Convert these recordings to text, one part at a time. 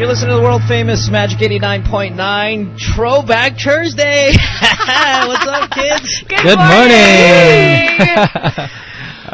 You're listening to the world famous Magic 89.9 Throwback Thursday. What's up, kids? Good, Good morning. morning.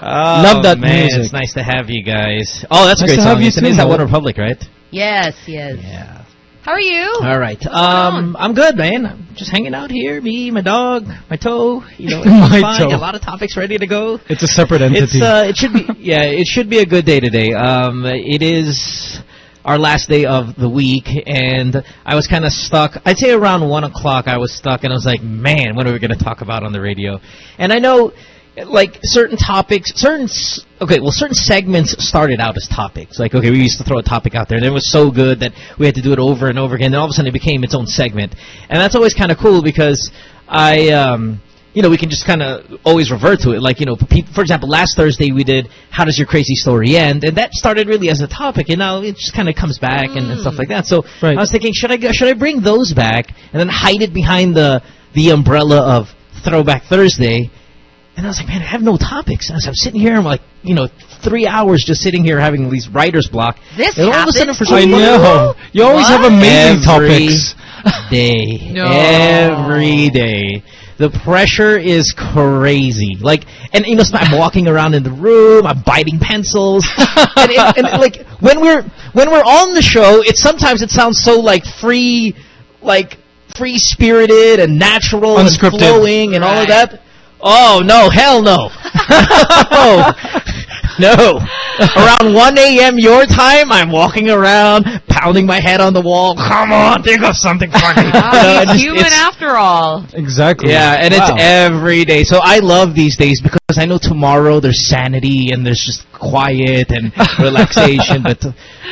oh, Love that man, music. It's nice to have you guys. Oh, that's nice a great song. Today's at One Republic, right? Yes, yes. Yeah. How are you? All right. Um, I'm good, man. I'm just hanging out here. Me, my dog, my toe. You know, my fine. toe. A lot of topics ready to go. It's a separate entity. It's, uh, it should be. Yeah, it should be a good day today. Um, it is our last day of the week, and I was kind of stuck. I'd say around 1 o'clock I was stuck, and I was like, man, what are we going to talk about on the radio? And I know like certain topics, certain okay, well, certain segments started out as topics. Like, okay, we used to throw a topic out there, and it was so good that we had to do it over and over again. And all of a sudden, it became its own segment, and that's always kind of cool because I, um, you know, we can just kind of always revert to it. Like, you know, for example, last Thursday we did "How Does Your Crazy Story End," and that started really as a topic, and now it just kind of comes back mm. and, and, stuff like that. So right. I was thinking, should I should I bring those back and then hide it behind the the umbrella of Throwback Thursday? And I was like, man, I have no topics. As I'm sitting here, I'm like, you know, three hours just sitting here having these writer's block. This and all of a sudden, for some I know. You always what? have amazing Every topics. day. no. Every day. The pressure is crazy. Like, and you know, I'm walking around in the room, I'm biting pencils, and, and, and, like when we're when we're on the show, it sometimes it sounds so like free, like free spirited and natural Unscripted. and flowing and right. all of that. Oh, no. Hell no. No. Around 1 a.m. your time, I'm walking around, pounding my head on the wall. Come on, think of something funny. Oh, uh, human after all. Exactly. Yeah, and wow. it's every day. So I love these days because I know tomorrow there's sanity and there's just quiet and relaxation. but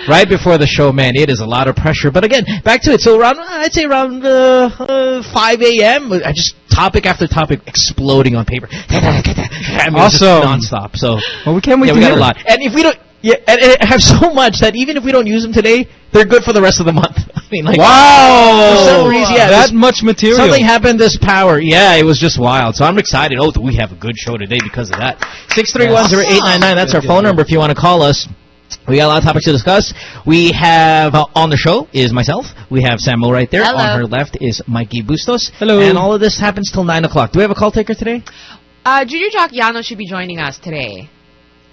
right before the show, man, it is a lot of pressure. But again, back to it. So around, I'd say around uh, uh, 5 a.m., I just topic after topic exploding on paper. I mean, awesome. nonstop. So well, we can't wait yeah, we got a lot. And if we don't, yeah, and, and have so much that even if we don't use them today, they're good for the rest of the month. I mean, like wow, for some reason, yeah, that much material. Something happened. This power, yeah, it was just wild. So I'm excited. Oh, we have a good show today because of that. Six three one zero eight nine nine. That's our phone number if you want to call us. We got a lot of topics to discuss. We have uh, on the show is myself. We have Sam right there. Hello. On her left is Mikey Bustos. Hello. And all of this happens till 9 o'clock. Do we have a call taker today? Uh, Junior Jock Yano should be joining us today.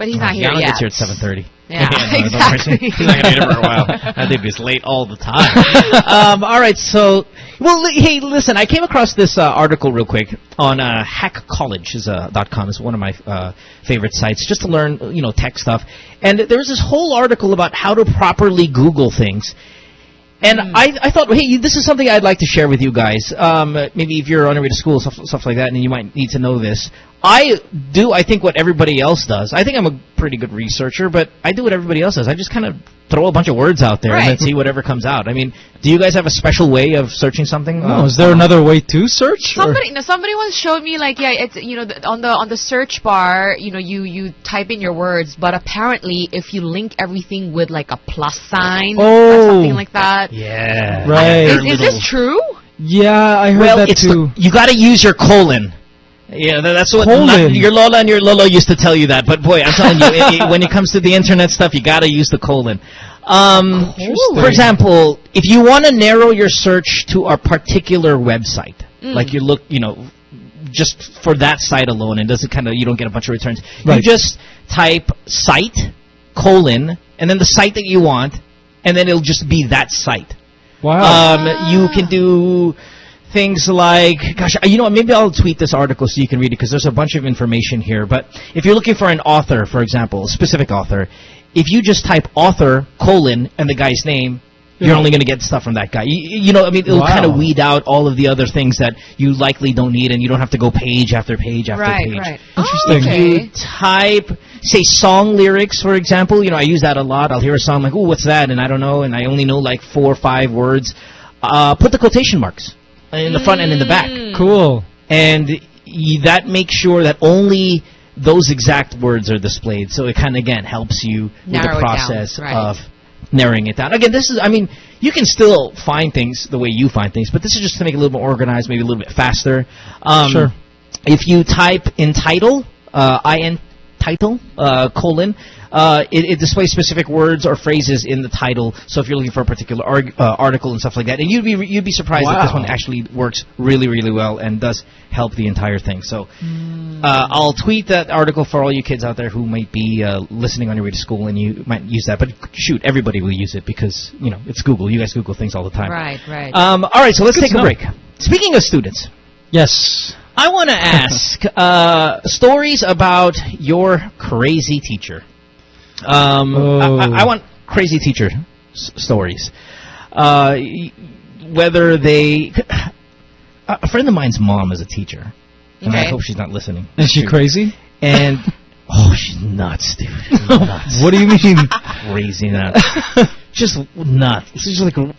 But he's uh, not here Yano yet. gets here at 7.30. Yeah, yeah exactly. He's not going to be here for a while. I think he's late all the time. um, all right, so... Well, hey, listen, I came across this uh, article real quick on uh, hackcollege.com. Is, uh, .com. It's one of my uh, favorite sites just to learn, you know, tech stuff. And there's this whole article about how to properly Google things. And mm. I, I thought, hey, this is something I'd like to share with you guys. Um, maybe if you're on your way to school, stuff, stuff like that, and you might need to know this. I do, I think, what everybody else does. I think I'm a pretty good researcher, but I do what everybody else does. I just kind of throw a bunch of words out there right. and then see whatever comes out. I mean, do you guys have a special way of searching something? Oh, is there uh, another way to search? Somebody, no, somebody once showed me like, yeah, it's you know the, on the on the search bar, you know, you you type in your words, but apparently if you link everything with like a plus sign oh. or something like that, yeah, right. Is, is this true? Yeah, I heard well, that it's too. The, you got to use your colon. Yeah, that's what not, your Lola and your Lolo used to tell you that. But boy, I'm telling you, it, it, when it comes to the internet stuff, you got to use the colon. Um, for example, if you want to narrow your search to a particular website, mm. like you look, you know, just for that site alone, and doesn't kind of you don't get a bunch of returns. Right. You just type site colon and then the site that you want, and then it'll just be that site. Wow. Um, you can do things like, gosh, you know, maybe I'll tweet this article so you can read it because there's a bunch of information here. But if you're looking for an author, for example, a specific author, if you just type author, colon, and the guy's name, you're only going to get stuff from that guy. You, you know, I mean, it'll wow. kind of weed out all of the other things that you likely don't need, and you don't have to go page after page after right, page. Right, Interesting. Oh, okay. If you type, say, song lyrics, for example, you know, I use that a lot. I'll hear a song like, oh, what's that? And I don't know, and I only know like four or five words. Uh, put the quotation marks in the front and in the back. Mm. Cool. And that makes sure that only those exact words are displayed. So it kind of, again, helps you Narrow with the process right. of narrowing it down. Again, this is, I mean, you can still find things the way you find things, but this is just to make it a little more organized, maybe a little bit faster. Um, sure. If you type in title, uh, IN title, uh, colon, uh, it, it displays specific words or phrases in the title. So if you're looking for a particular arg- uh, article and stuff like that, and you'd be you'd be surprised that this one actually works really really well and does help the entire thing. So Hmm. uh, I'll tweet that article for all you kids out there who might be uh, listening on your way to school and you might use that. But shoot, everybody will use it because you know it's Google. You guys Google things all the time. Right, right. Um, all right, so let's Good take a know. break. Speaking of students. Yes. I want to ask uh, stories about your crazy teacher. Um, Oh. I, I- I want crazy teacher s- stories. Uh, whether they, a friend of mine's mom is a teacher, and I hope she's not listening. Is she crazy? And oh, she's nuts, dude. Nuts. What do you mean? crazy nuts. just nuts. She's just like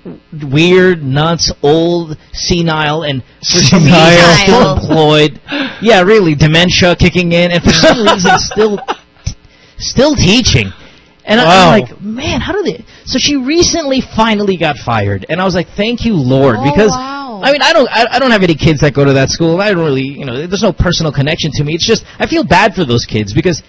weird, nuts, old, senile, and for some reason Senile. still employed. Yeah, really, dementia kicking in, and for some reason still, still teaching. And Wow. I'm like, man, how do they? So she recently finally got fired, and I was like, thank you, Lord, Oh, because wow. I mean, I don't, I, I don't have any kids that go to that school. I don't really, you know, there's no personal connection to me. It's just I feel bad for those kids because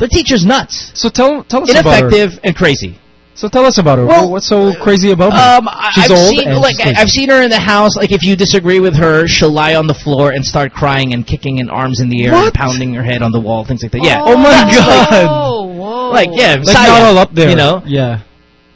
the teacher's nuts, So tell tell us about her. ineffective, and crazy. So tell us about her. Well, What's so crazy about her? Um, she's I've old seen like. I've seen her in the house. Like if you disagree with her, she'll lie on the floor and start crying and kicking and arms in the air and pounding her head on the wall, things like that. Yeah. Oh my God. Oh, whoa. Like yeah, like silent, not all up there. You know, Yeah.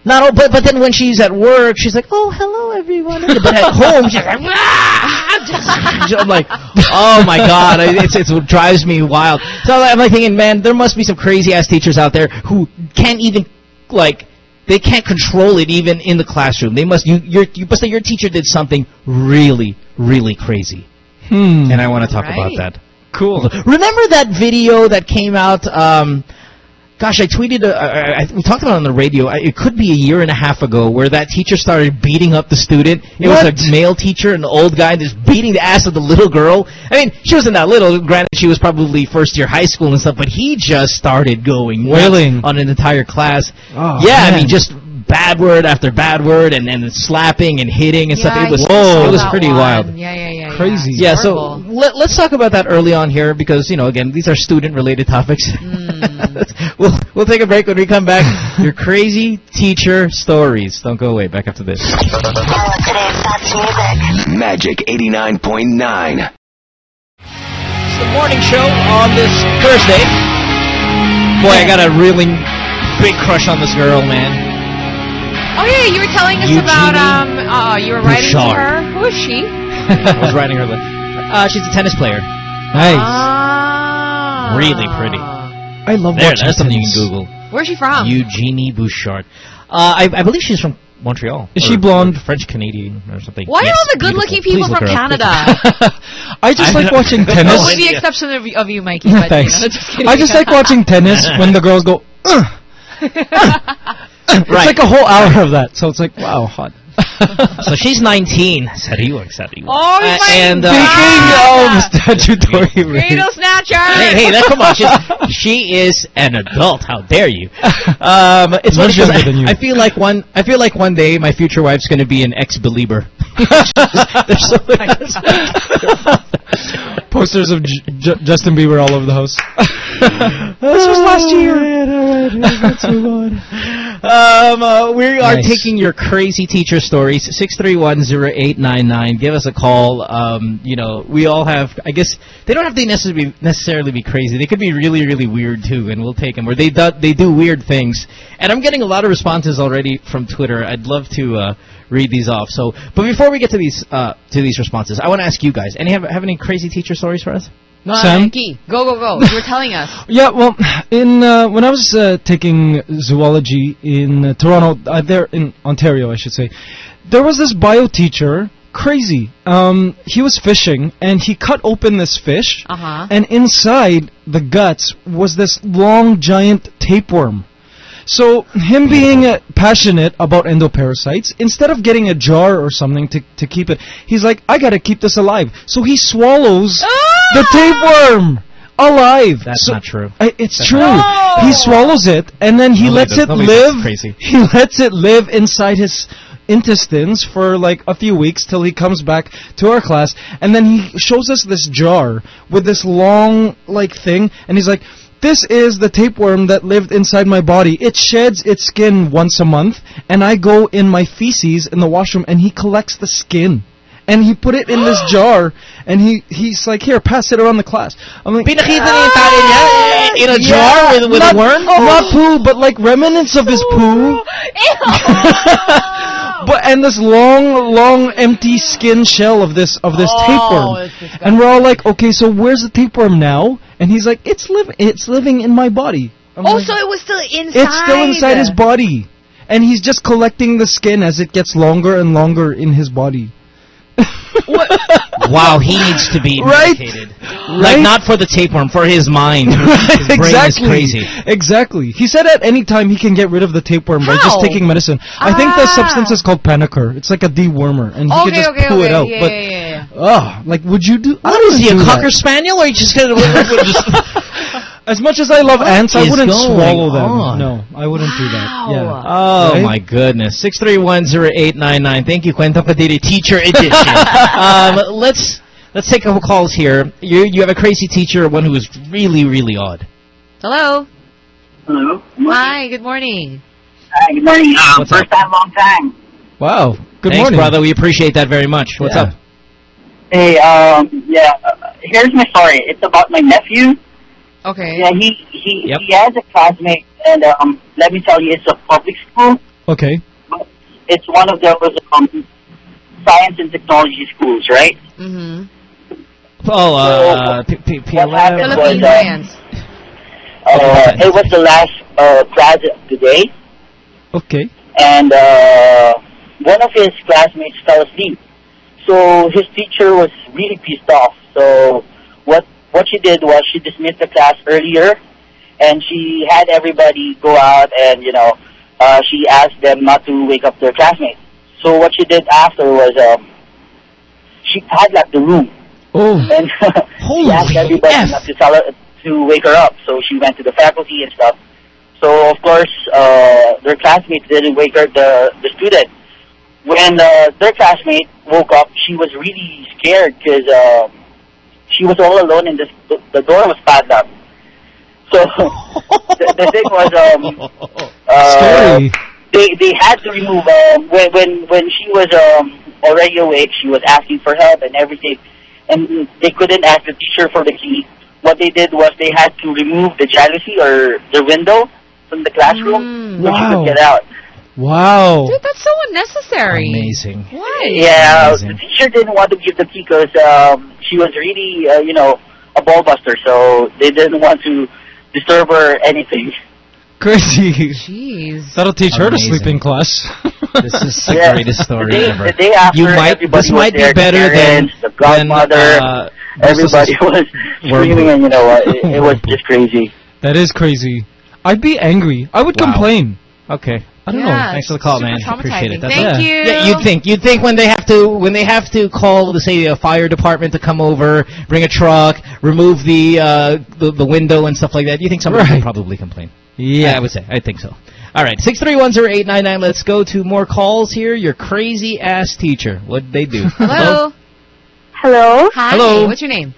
not all. But but then when she's at work, she's like, oh hello everyone. But at home, she's like, "Ah!" I'm like, oh my god, it's, it's what drives me wild. So I'm like thinking, man, there must be some crazy ass teachers out there who can't even like. They can't control it even in the classroom. They must. You, your, you must say your teacher did something really, really crazy, Hmm. and I want to talk Right. about that. cool. Remember that video that came out? Um, gosh, I tweeted. Uh, I, I, we talked about it on the radio. I, it could be a year and a half ago, where that teacher started beating up the student. It What? was a male teacher, an old guy, just beating the ass of the little girl. I mean, she wasn't that little. Granted, she was probably first year high school and stuff, but he just started going nuts Wailing. on an entire class. Oh, yeah, I mean, just bad word after bad word, and and slapping and hitting and yeah, stuff. It was I saw it was pretty one. wild. Yeah, yeah, yeah. Crazy. Yeah, so let, let's talk about that early on here because you know again these are student related topics. Mm. we'll we'll take a break when we come back. Your crazy teacher stories. Don't go away. Back after this. Magic 89.9. It's the morning show on this Thursday. Boy, I got a really big crush on this girl, man. Oh yeah, you were telling us Eugenie about um. Uh, you were writing to her. Who is she? I was writing her. Uh, she's a tennis player. Nice. Ah. Really pretty. I love There, watching that's something you tennis. can Google. Where's she from? Eugenie Bouchard. Uh, I, I believe she's from Montreal. Is she blonde? French Canadian or something. Why Yes, are all the good-looking people Please from look her up. Canada? I just I like watching tennis. Oh, with the exception of, of you, Mikey. But, Thanks. You know, just. I just like watching tennis when the girls go. "Ugh." It's Right. like a whole hour of that, so it's like wow, hot. So she's 19. Sariwa, sariwa. Oh Uh, my and, uh, God. Speaking of statutory rape, Cradle snatcher. Hey, hey, that, come on. She's, she is an adult. How dare you? Um, it's funny Much 'cause younger than I, you. I feel like one. I feel like one day my future wife's going to be an ex-Belieber. There's so posters of J- J- Justin Bieber all over the house. this was last year. Um, uh, we are Nice. taking your crazy teacher stories. Six three one zero eight nine nine. Give us a call. Um, you know, we all have. I guess they don't have to necessarily be, necessarily be crazy. They could be really, really weird too, and we'll take them. Where they do, they do weird things, and I'm getting a lot of responses already from Twitter. I'd love to uh, read these off. So, but before we get to these uh, to these responses, I want to ask you guys. Any have, have any crazy teacher stories for us? No, Sam? Mikey, go, go, go. You were telling us. Yeah, well, in uh, when I was uh, taking zoology in uh, Toronto, uh, there in Ontario, I should say, there was this bio teacher, crazy. Um, he was fishing and he cut open this fish, Uh-huh. and inside the guts was this long, giant tapeworm. So him being uh, passionate about endoparasites, instead of getting a jar or something to to keep it, he's like, I gotta keep this alive. So he swallows the tapeworm alive. That's So- not true. I, it's That's true. He swallows it and then he Nobody lets does- it live. crazy. He lets it live inside his intestines for like a few weeks till he comes back to our class and then he shows us this jar with this long like thing and he's like This is the tapeworm that lived inside my body. It sheds its skin once a month, and I go in my feces in the washroom, and he collects the skin. And he put it in this jar, and he he's like, here, pass it around the class. I'm like, Pinakita niya yung tayo niya in a Yeah, jar with, with not, a worm? Not poo, but like remnants of his poo. but and this long, long empty skin shell of this of this Oh, tapeworm. And we're all like, okay, so where's the tapeworm now? And he's like, it's live, it's living in my body. I'm Oh, like, so it was still inside. it's still inside his body, and he's just collecting the skin as it gets longer and longer in his body. Wow, he needs to be Right? medicated. Right? Like, not for the tapeworm, for his mind. His brain exactly. is crazy. Exactly. He said at any time he can get rid of the tapeworm by just taking medicine. I think the Ah. substance is called Panacur. It's like a dewormer, and he Okay, could just okay, poo okay. it out. yeah, but yeah, yeah, oh, like would you do? What is he, a cocker spaniel, or you just gonna... just, As much as I love ants, I wouldn't going swallow them. on? No, I wouldn't do that. Yeah. Oh Right? my goodness. 6310899. Thank you, Kwenta Padiri, teacher edition. um, let's let's take a couple calls here. You you have a crazy teacher, one who is really, really odd. Hello. Hello. Hi. Good morning. Hi, good morning. Um, What's first up? time, long time. Wow. Good Thanks, morning, brother. We appreciate that very much. What's Yeah. up? Hey, um, yeah, uh, here's my story. It's about my nephew. Okay. Yeah, he he Yep. he has a classmate, and um, let me tell you, it's a public school. Okay. It's one of those um, science and technology schools, right? Mm-hmm. Oh, uh, P- P- What happened PLM. was, Philippine uh. Uh, it was the last uh, class of the day, Okay. and uh, one of his classmates fell asleep. So his teacher was really pissed off. So what what she did was she dismissed the class earlier, and she had everybody go out and you know uh, she asked them not to wake up their classmates. So what she did after was um, she padlocked the room Oh. and she asked everybody F. not to tell her to wake her up. So she went to the faculty and stuff. So of course, uh, their classmates didn't wake her the the student. When uh, their classmate woke up, she was really scared because uh, she was all alone and the the door was padlocked. So the, the thing was, um, uh, they they had to remove um, when when when she was um already awake she was asking for help and everything and they couldn't ask the teacher for the key what they did was they had to remove the jalousie or the window from the classroom Mm. so she could get out Wow. Dude, that's so unnecessary. Amazing. Why? yeah Amazing. the teacher didn't want to give the key because um she was really uh, you know a ball buster so they didn't want to disturb her or anything Crazy. Jeez. That'll teach her to sleep in class. This is the Yeah. greatest story the day, ever. the day after you might everybody this was might be there, the better than the godmother than, uh, everybody was screaming and you know what it, it was just crazy that is crazy. I'd be angry. I would Wow. complain. Okay. I don't Yeah, know. Thanks for the call, super man. Appreciate it. That's Thank all. you. Yeah, you'd think you'd think when they have to when they have to call, say, a fire department to come over, bring a truck, remove the uh, the, the window and stuff like that. You think somebody Right. would probably complain? Yeah. I would say. I think so. All right, six three one zero eight nine nine. Let's go to more calls here. Your crazy ass teacher. What'd they do? Hello. Hello. Hi. Hello. What's your name?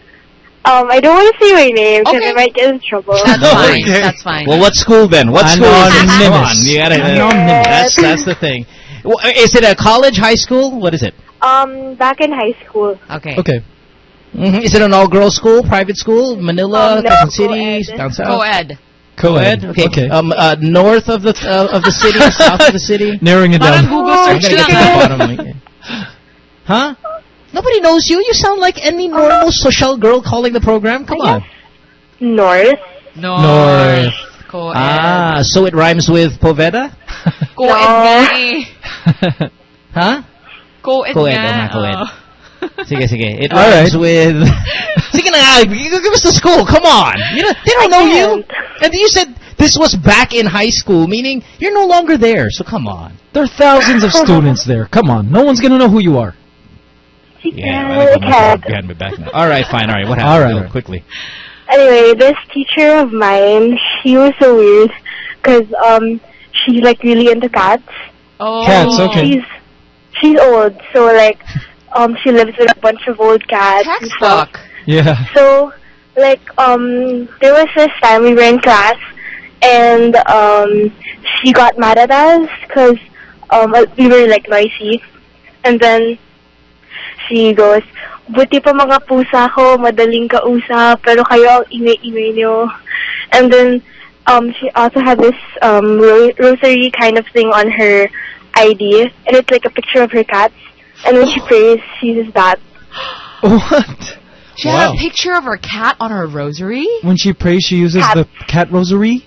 Um, I don't want to say my name because Okay. I might get in trouble. That's No fine. worries. That's fine. Well, what school then? What school is this? Come on, Anonymous. you gotta. Anonymous. That's that's the thing. Is it a college, high school? What is it? Um, back in high school. okay. Okay. hmm Is it an all-girls school, private school, Manila, Um, no, Quezon City, co-ed. down south? Co-ed. Co-ed. Okay. Okay. Um, uh, north of the uh, of the city, south of the city. Narrowing it Parang down. Google I'm search get to lang. the bottom. Huh? Nobody knows you. You sound like any normal social girl calling the program. Come on. North. North. Co-ed. Ah, so it rhymes with Poveda? Co-ed No. Huh? Co-ed Co-ed, nga. oh, nga, co-ed. Oh. Sige, sige. It All rhymes right. with... sige na nga, you give us the school. Come on. You know, they don't know you. can't. And you said this was back in high school, meaning you're no longer there. So come on. There are thousands of students there. Come on. No one's going to know who you are. Yeah, I I think I'm can't. behind me back now. All right, fine. All right, what happened? All right. Go on, quickly. Anyway, this teacher of mine, she was so weird because um, she's like really into cats. Oh. Cats, okay. She's she's old, so like um, she lives with a bunch of old cats. and stuff. Textbook. Yeah. So like um there was this time we were in class and um she got mad at us because um we were like noisy and then she goes buti pa mga pusa ko madaling kausap pero kayo ang ingay-ingay nyo and then um she also had this um ro- rosary kind of thing on her ID and it's like a picture of her cats and when she prays she uses that What? She had a picture of her cat on her rosary. When she prays, she uses Cat. the cat rosary.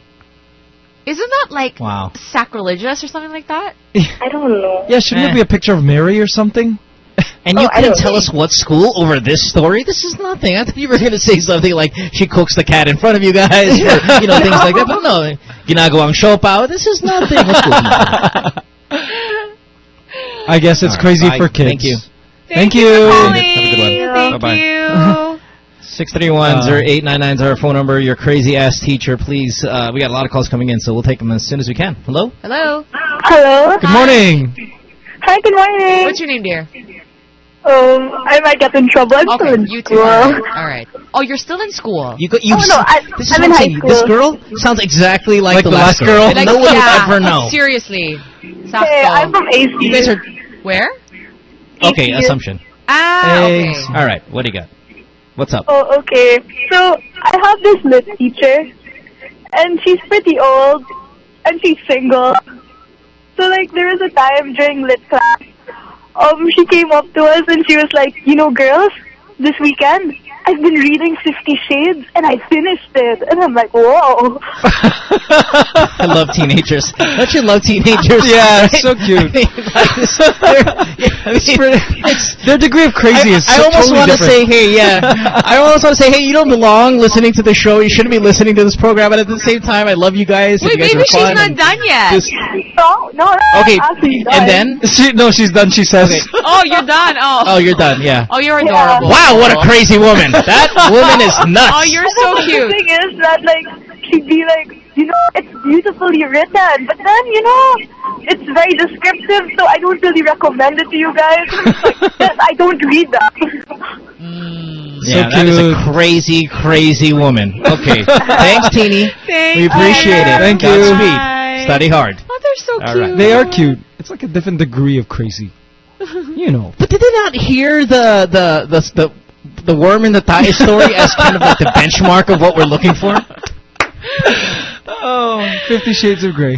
Isn't that like Wow. sacrilegious or something like that? I don't know Yeah, shouldn't Eh. it be a picture of Mary or something? And Oh, you I couldn't tell us what school over this story? This is nothing. I thought you were going to say something like she cooks the cat in front of you guys, or, you know, things like that. But no, ginagawang siopaw. This is nothing. What school is that? I guess it's All right, crazy bye. for kids. Thank you. Thank you. you. Have a good one. Thank Bye-bye. you. 631-0899 is our phone number. Your crazy ass teacher, please. Uh, we got a lot of calls coming in, so we'll take them as soon as we can. Hello? Hello. hello Good morning. hi good morning What's your name, dear? Um I might get in trouble I'm still Okay, in you too. school All right. All right. Oh, you're still in school. You go, you Oh, no, I, this I'm what in high saying. This girl sounds exactly like, Like the, the last girl? And Like, no one yeah, would ever know. Seriously. hey I'm from AC You guys are Where? okay. Yes. Assumption. Ah, okay. All right. What do you got? What's up? Oh, okay. So I have this lit teacher, and she's pretty old, and she's single. So like there was a time during lit class, um, she came up to us and she was like, you know, girls, this weekend I've been reading Fifty Shades and I finished it, and I'm like, whoa. I love teenagers. Don't you love teenagers? Yeah, it's Right? so cute. I mean, like, this- I mean, pretty- it's- Their degree of crazy I, is I so almost totally want to say, hey, yeah. I almost want to say, hey, you don't belong listening to the show. You shouldn't be listening to this program. But at the same time, I love you guys. Wait, you guys maybe are she's fun not done yet. Just, No, no, no. okay, and then? She, no, she's done. She says. Okay. oh, you're done. Oh. Oh, you're done. Yeah. Oh, you're Yeah. adorable. Wow, what a crazy woman. That woman is nuts. Oh, you're so cute. the thing is that like she'd be like, you know, it's beautifully written, but then you know, it's very descriptive, so I don't really recommend it to you guys. Like, I don't read that. Mm. Yeah, So that is a crazy, crazy woman. Okay. Thanks, Teeny. Thank We appreciate it. Thank you. Godspeed. Bye. Study hard. Oh, they're so All cute. right. They are cute. It's like a different degree of crazy. You know. But did they not hear the the the the, the worm in the thigh story as kind of like the benchmark of what we're looking for? Oh, Fifty Shades of Grey.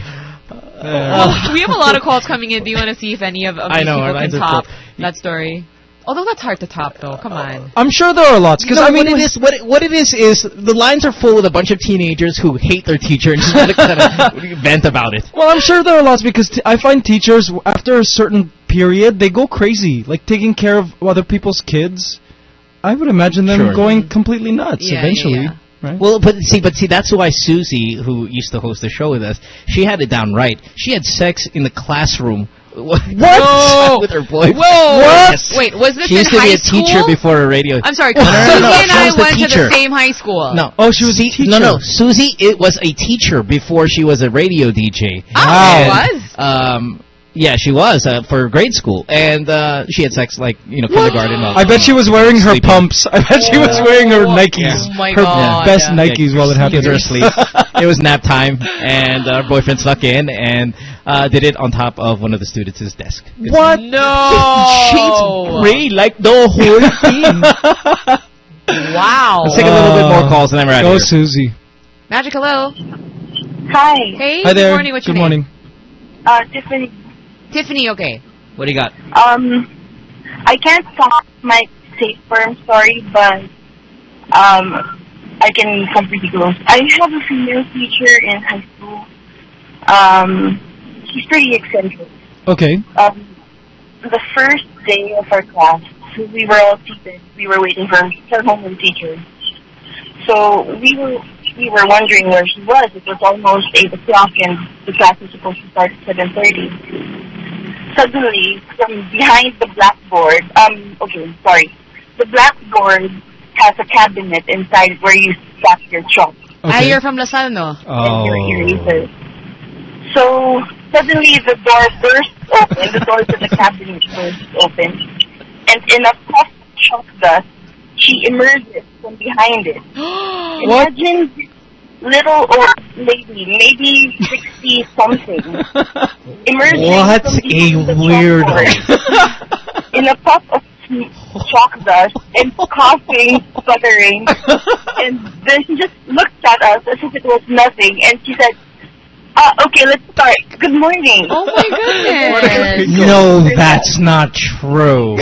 Oh, we have a lot of calls coming in. Do you want to see if any of, of I these know, our people can lines top full. that story? Although that's hard to top, though. Come on. Uh, I'm sure there are lots because No, I mean, what it what it, what it is, is the lines are full with a bunch of teenagers who hate their teacher and just want to kind of vent about it. Well, I'm sure there are lots because t- I find teachers after a certain period they go crazy, like taking care of other people's kids. I would imagine them Sure. going completely nuts Yeah, eventually. yeah, Right? Well, but see, but see, that's why Susie, who used to host the show with us, she had it down right. She had sex in the classroom. What? No. with her boyfriend. Whoa! Yes. Wait, was this She in used to high be a school? teacher before a radio. I'm sorry, No, no, no, Susie no, and she I was the went to the same high school. No. Oh, she was a teacher. No, no. Susie, it was a teacher before she was a radio DJ. Oh, Wow. it was? Um, yeah, she was uh, for grade school, and uh, she had sex like you know kindergarten. all- I bet she was wearing her Sleeping. pumps. I bet she was wearing her Nikes. Oh her God. best Yeah. Nikes while it happened. Kids were asleep. it was nap time, and her boyfriend snuck in and uh, did it on top of one of the students' desk. What? No. Shades gray like the whole thing. Wow. Let's take a little bit more calls, and then we're out Go, here. Susie. Magic, hello. Hi, Hey, Hi good there. morning. What's your Good name? morning. uh, Tiffany. Tiffany, okay. What do you got? Um, I can't talk my safe firm story, but um, I can come pretty close. I have a female teacher in high school. Um, she's pretty eccentric. Okay. um, the first day of our class, we were all seated. We were waiting for her homeroom teacher. So we were we were wondering where she was. It was almost eight o'clock, and the class was supposed to start at seven thirty. Suddenly, from behind the blackboard, um, okay, sorry, the blackboard has a cabinet inside where you stack your chalk Ah, Okay. you're from LaSalle, no? and your Oh. eraser. So suddenly the door bursts open, the door to the cabinet burst open, and in a puff of chalk dust, she emerges from behind it. What? Imagine this little old lady, maybe 60 something, emerging What from a behind weirdo. in a puff of chalk dust and coughing, sputtering. and then she just looked at us as if it was nothing and she said, uh, okay, let's start. Good morning. Oh my goodness. No, that's not true.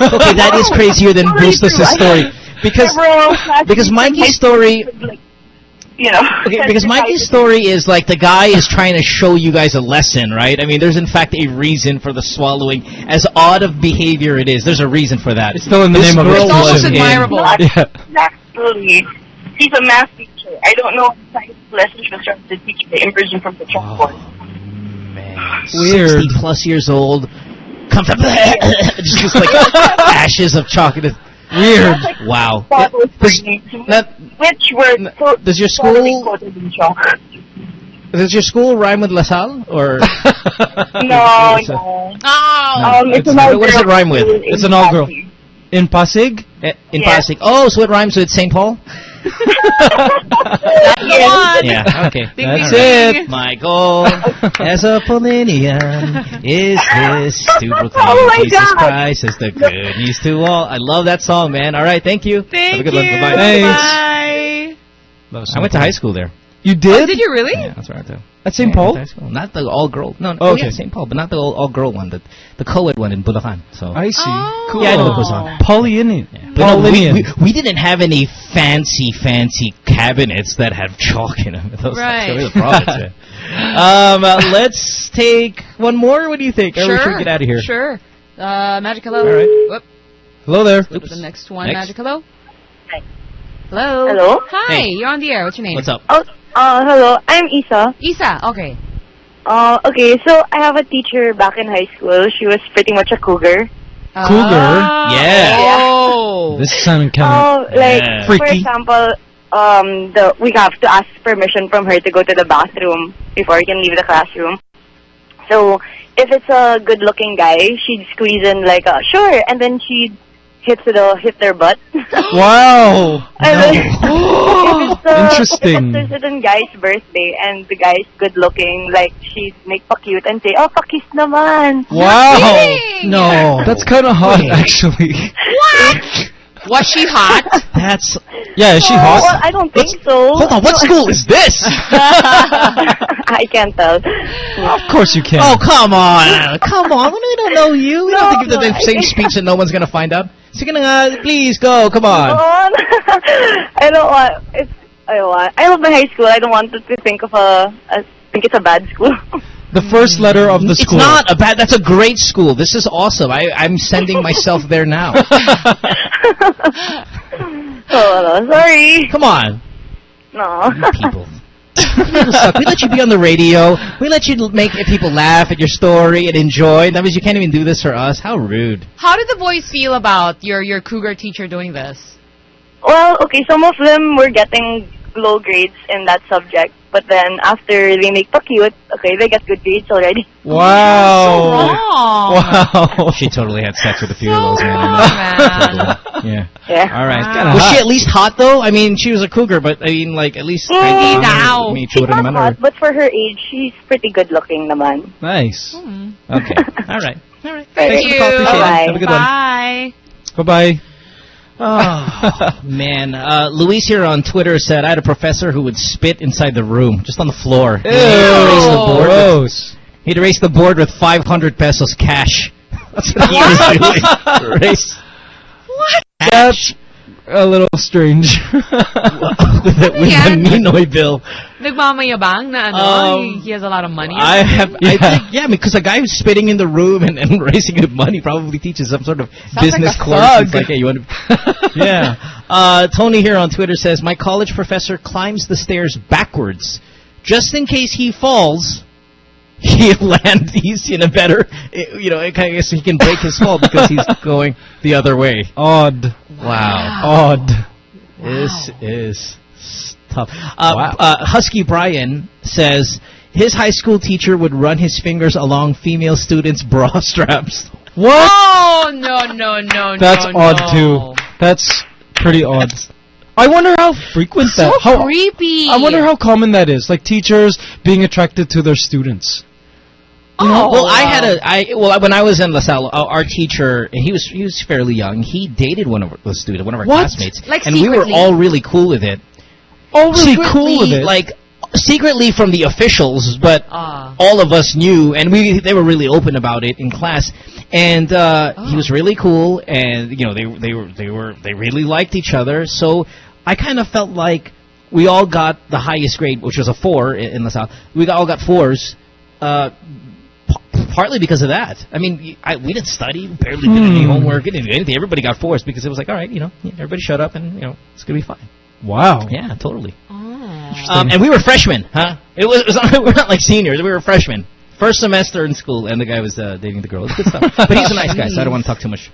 okay, that is crazier than Totally Bruce true. Story. Because because in Mikey's story- like, you know, Okay, because sensitize Mikey's story is like the guy is trying to show you guys a lesson, right? I mean, there's in fact a reason for the swallowing. As odd of behavior it is, there's a reason for that. It's still in the This name of girl it. It's almost was in- admirable. Not Yeah. exactly. She's a math teacher. I don't know what science lesson she was trying to teach the inversion from the chalkboard. Oh, man, Weird. 60 plus years old, comes up, just, just like ashes of chocolate. Weird. Wow. That was Does, that- Which were so does your school coated in chalk. does your school rhyme with LaSalle or No, It's a- no. Oh. Um, it's, it's an not- all what does it rhyme with? It's an all girl. In Pasig? eh, in Yeah. Pasig? Oh, so it rhymes with St. Paul? That's the one. Yeah. Okay. Ding, That's ding, ding. it. Oh my goal as a Paulinian is this to proclaim Oh Jesus God. Christ as the good news to all. I love that song, man. All right, thank you. Thank Have a good you. one. Bye-bye. Bye. I went to high school there. You Oh, did? did you really? Yeah, that's where I went. At St. Yeah, Paul? I went to high school. Not the all-girl. No, no Oh, oh, okay. yeah, St. Paul, but not the all- all-girl one. The the co-ed one in Bulacan. So. I see. Oh. Cool. Yeah, I know what goes on. Paulinian. But no, we, we, we didn't have any fancy, fancy cabinets that have chalk in them. Those Right. Those are the problems, man. um, uh, let's take one more. What do you think? Or we should get out of here. Sure. Uh, Magic Hello. All right. Whoop. Hello there. Go to the next one. Next. Magic Hello. Hi. Hello. Hello? Hi. Hey. You're on the air. What's your name? What's up? Oh, uh, hello. I'm Isa. Isa. Okay. Uh, okay, so I have a teacher back in high school. She was pretty much a cougar. Cougar? Ah. Yeah. Oh. This is sounding kind Oh, like Yeah. for Freaky. example, um, the we have to ask permission from her to go to the bathroom before we can leave the classroom. So if it's a good-looking guy, she'd squeeze in like a sure, and then she'd hit to the hit their butt. Wow. And then, if it's a, Interesting. If it's a certain guy's birthday and the guy's good looking, like she'd make pa cute and say, "Oh, pakis naman." Wow. kidding. No. That's kind of hot, Wait. actually. What? Was she hot? That's. Yeah, is she hot? well, I don't think so. Hold on. What school is this? I can't tell. Of course you can. Oh, come on. Come on. We don't know you. We don't have to give No, the no, same I- speech that no one's going to find out. Sige na nga. Please, go. Come on. Come on. I don't want. It's. I don't want. I love my high school. I don't want to, to think of a. I think it's a bad school. The first letter of the school. It's not a bad. That's a great school. This is awesome. I, I'm sending myself there now. oh sorry. Come on, No. people. You people suck. We let you be on the radio. We let you make people laugh at your story and enjoy. That means you can't even do this for us. How rude. How did the boys feel about your your cougar teacher doing this? Well, okay, some of them were getting low grades in that subject, but then after they make pa cute, okay, they get good grades already. Wow. Wrong. Wow. She totally had sex with a few So of those men. wrong, man. Yeah. Yeah. All right. Wow. Was she at least hot though? I mean, she was a cougar, but I mean, like at least. Mm, now. Me, She's chura not hot, or- but for her age, she's pretty good looking naman. Nice. Hmm. Okay. All right. All right. Thank Thanks for you. the call. Appreciate it. Bye-bye. Have a good one. Bye. Bye-bye. Oh, man. Uh, Luis here on Twitter said, I had a professor who would spit inside the room, just on the floor. He'd erase the board with, Gross. he'd erase the board with 500 pesos cash. That's what he was doing. Erase That's a little strange. with, the, with Yeah. the Ninoy bill. Nagmamayabang na ano, Um, he, he has a lot of money. I something? have, I Yeah. think, yeah, because a guy who's spitting in the room and, and raising good money probably teaches some sort of business like course. thug. It's like, hey, you want to, yeah. Uh, Tony here on Twitter says, my college professor climbs the stairs backwards, just in case he falls. He'll land. He's in a better, you know. I guess he can break his fall because he's going the other way. Odd. Wow. Odd. This is tough. Uh, Wow. uh, Husky Brian says his high school teacher would run his fingers along female students' bra straps. What? Oh no no no That's no, odd no. too. That's pretty odd. I wonder how frequent So that. How creepy. I wonder how common that is. Like teachers being attracted to their students. Oh, well, I had a I well when I was in LaSalle, uh, our teacher he was he was fairly young. He dated one of the students, one of our What? classmates, Like and we were all really cool with it. Oh, really cool with it. like secretly from the officials, but Ah. all of us knew, and we they were really open about it in class. And uh, he Oh. was really cool, and you know they they were they were they really liked each other. So I kind of felt like we all got the highest grade, which was a four in, in LaSalle. We all got fours. Uh, partly because of that. I mean, y- I, we didn't study, barely did any Hmm. homework, didn't do anything. Everybody got forced because it was like, all right, you know, everybody shut up and you know it's gonna be fine. wow. Yeah, totally. Oh. Um, and we were freshmen, huh? It was, it was not, we're not like seniors. We were freshmen. First semester in school, and the guy was uh, dating the girl. It was good stuff. But he's a nice guy, so I don't want to talk too much.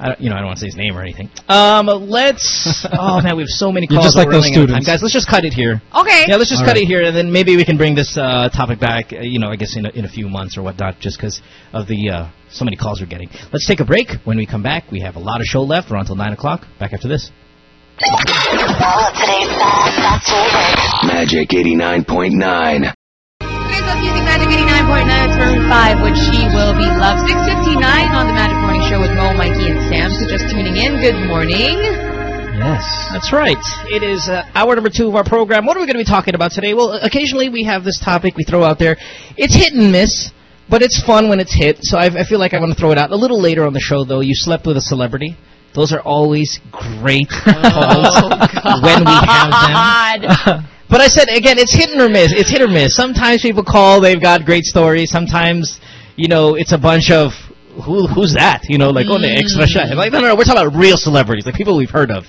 I don't, you know, I don't want to say his name or anything. Um, let's. Oh man, we have so many You calls. just like those running time. students. guys. Let's just cut it here. Okay. Yeah, let's just All cut right. it here, and then maybe we can bring this uh, topic back. Uh, you know, I guess in a, in a few months or whatnot, just because of the uh, so many calls we're getting. Let's take a break. When we come back, we have a lot of show left. We're on until nine o'clock. Back after this. Magic 89.9. Today's Love Music Magic 89.9 Maroon 5, which she will be loved. 659 on the Magic Morning Show with Mo, Mikey, and Sam. So just tuning in, good morning. Yes. That's right. It is uh, hour number two of our program. What are we going to be talking about today? Well, occasionally we have this topic we throw out there. It's hit and miss, but it's fun when it's hit. So I, I feel like I want to throw it out a little later on the show. Though you slept with a celebrity. Those are always great calls when we have them. But I said again, it's hit or miss. It's hit or miss. Sometimes people call, they've got great stories. Sometimes, you know, it's a bunch of who who's that? You know, like oh, the extra shot. Like no, no, no, we're talking about real celebrities, like people we've heard of.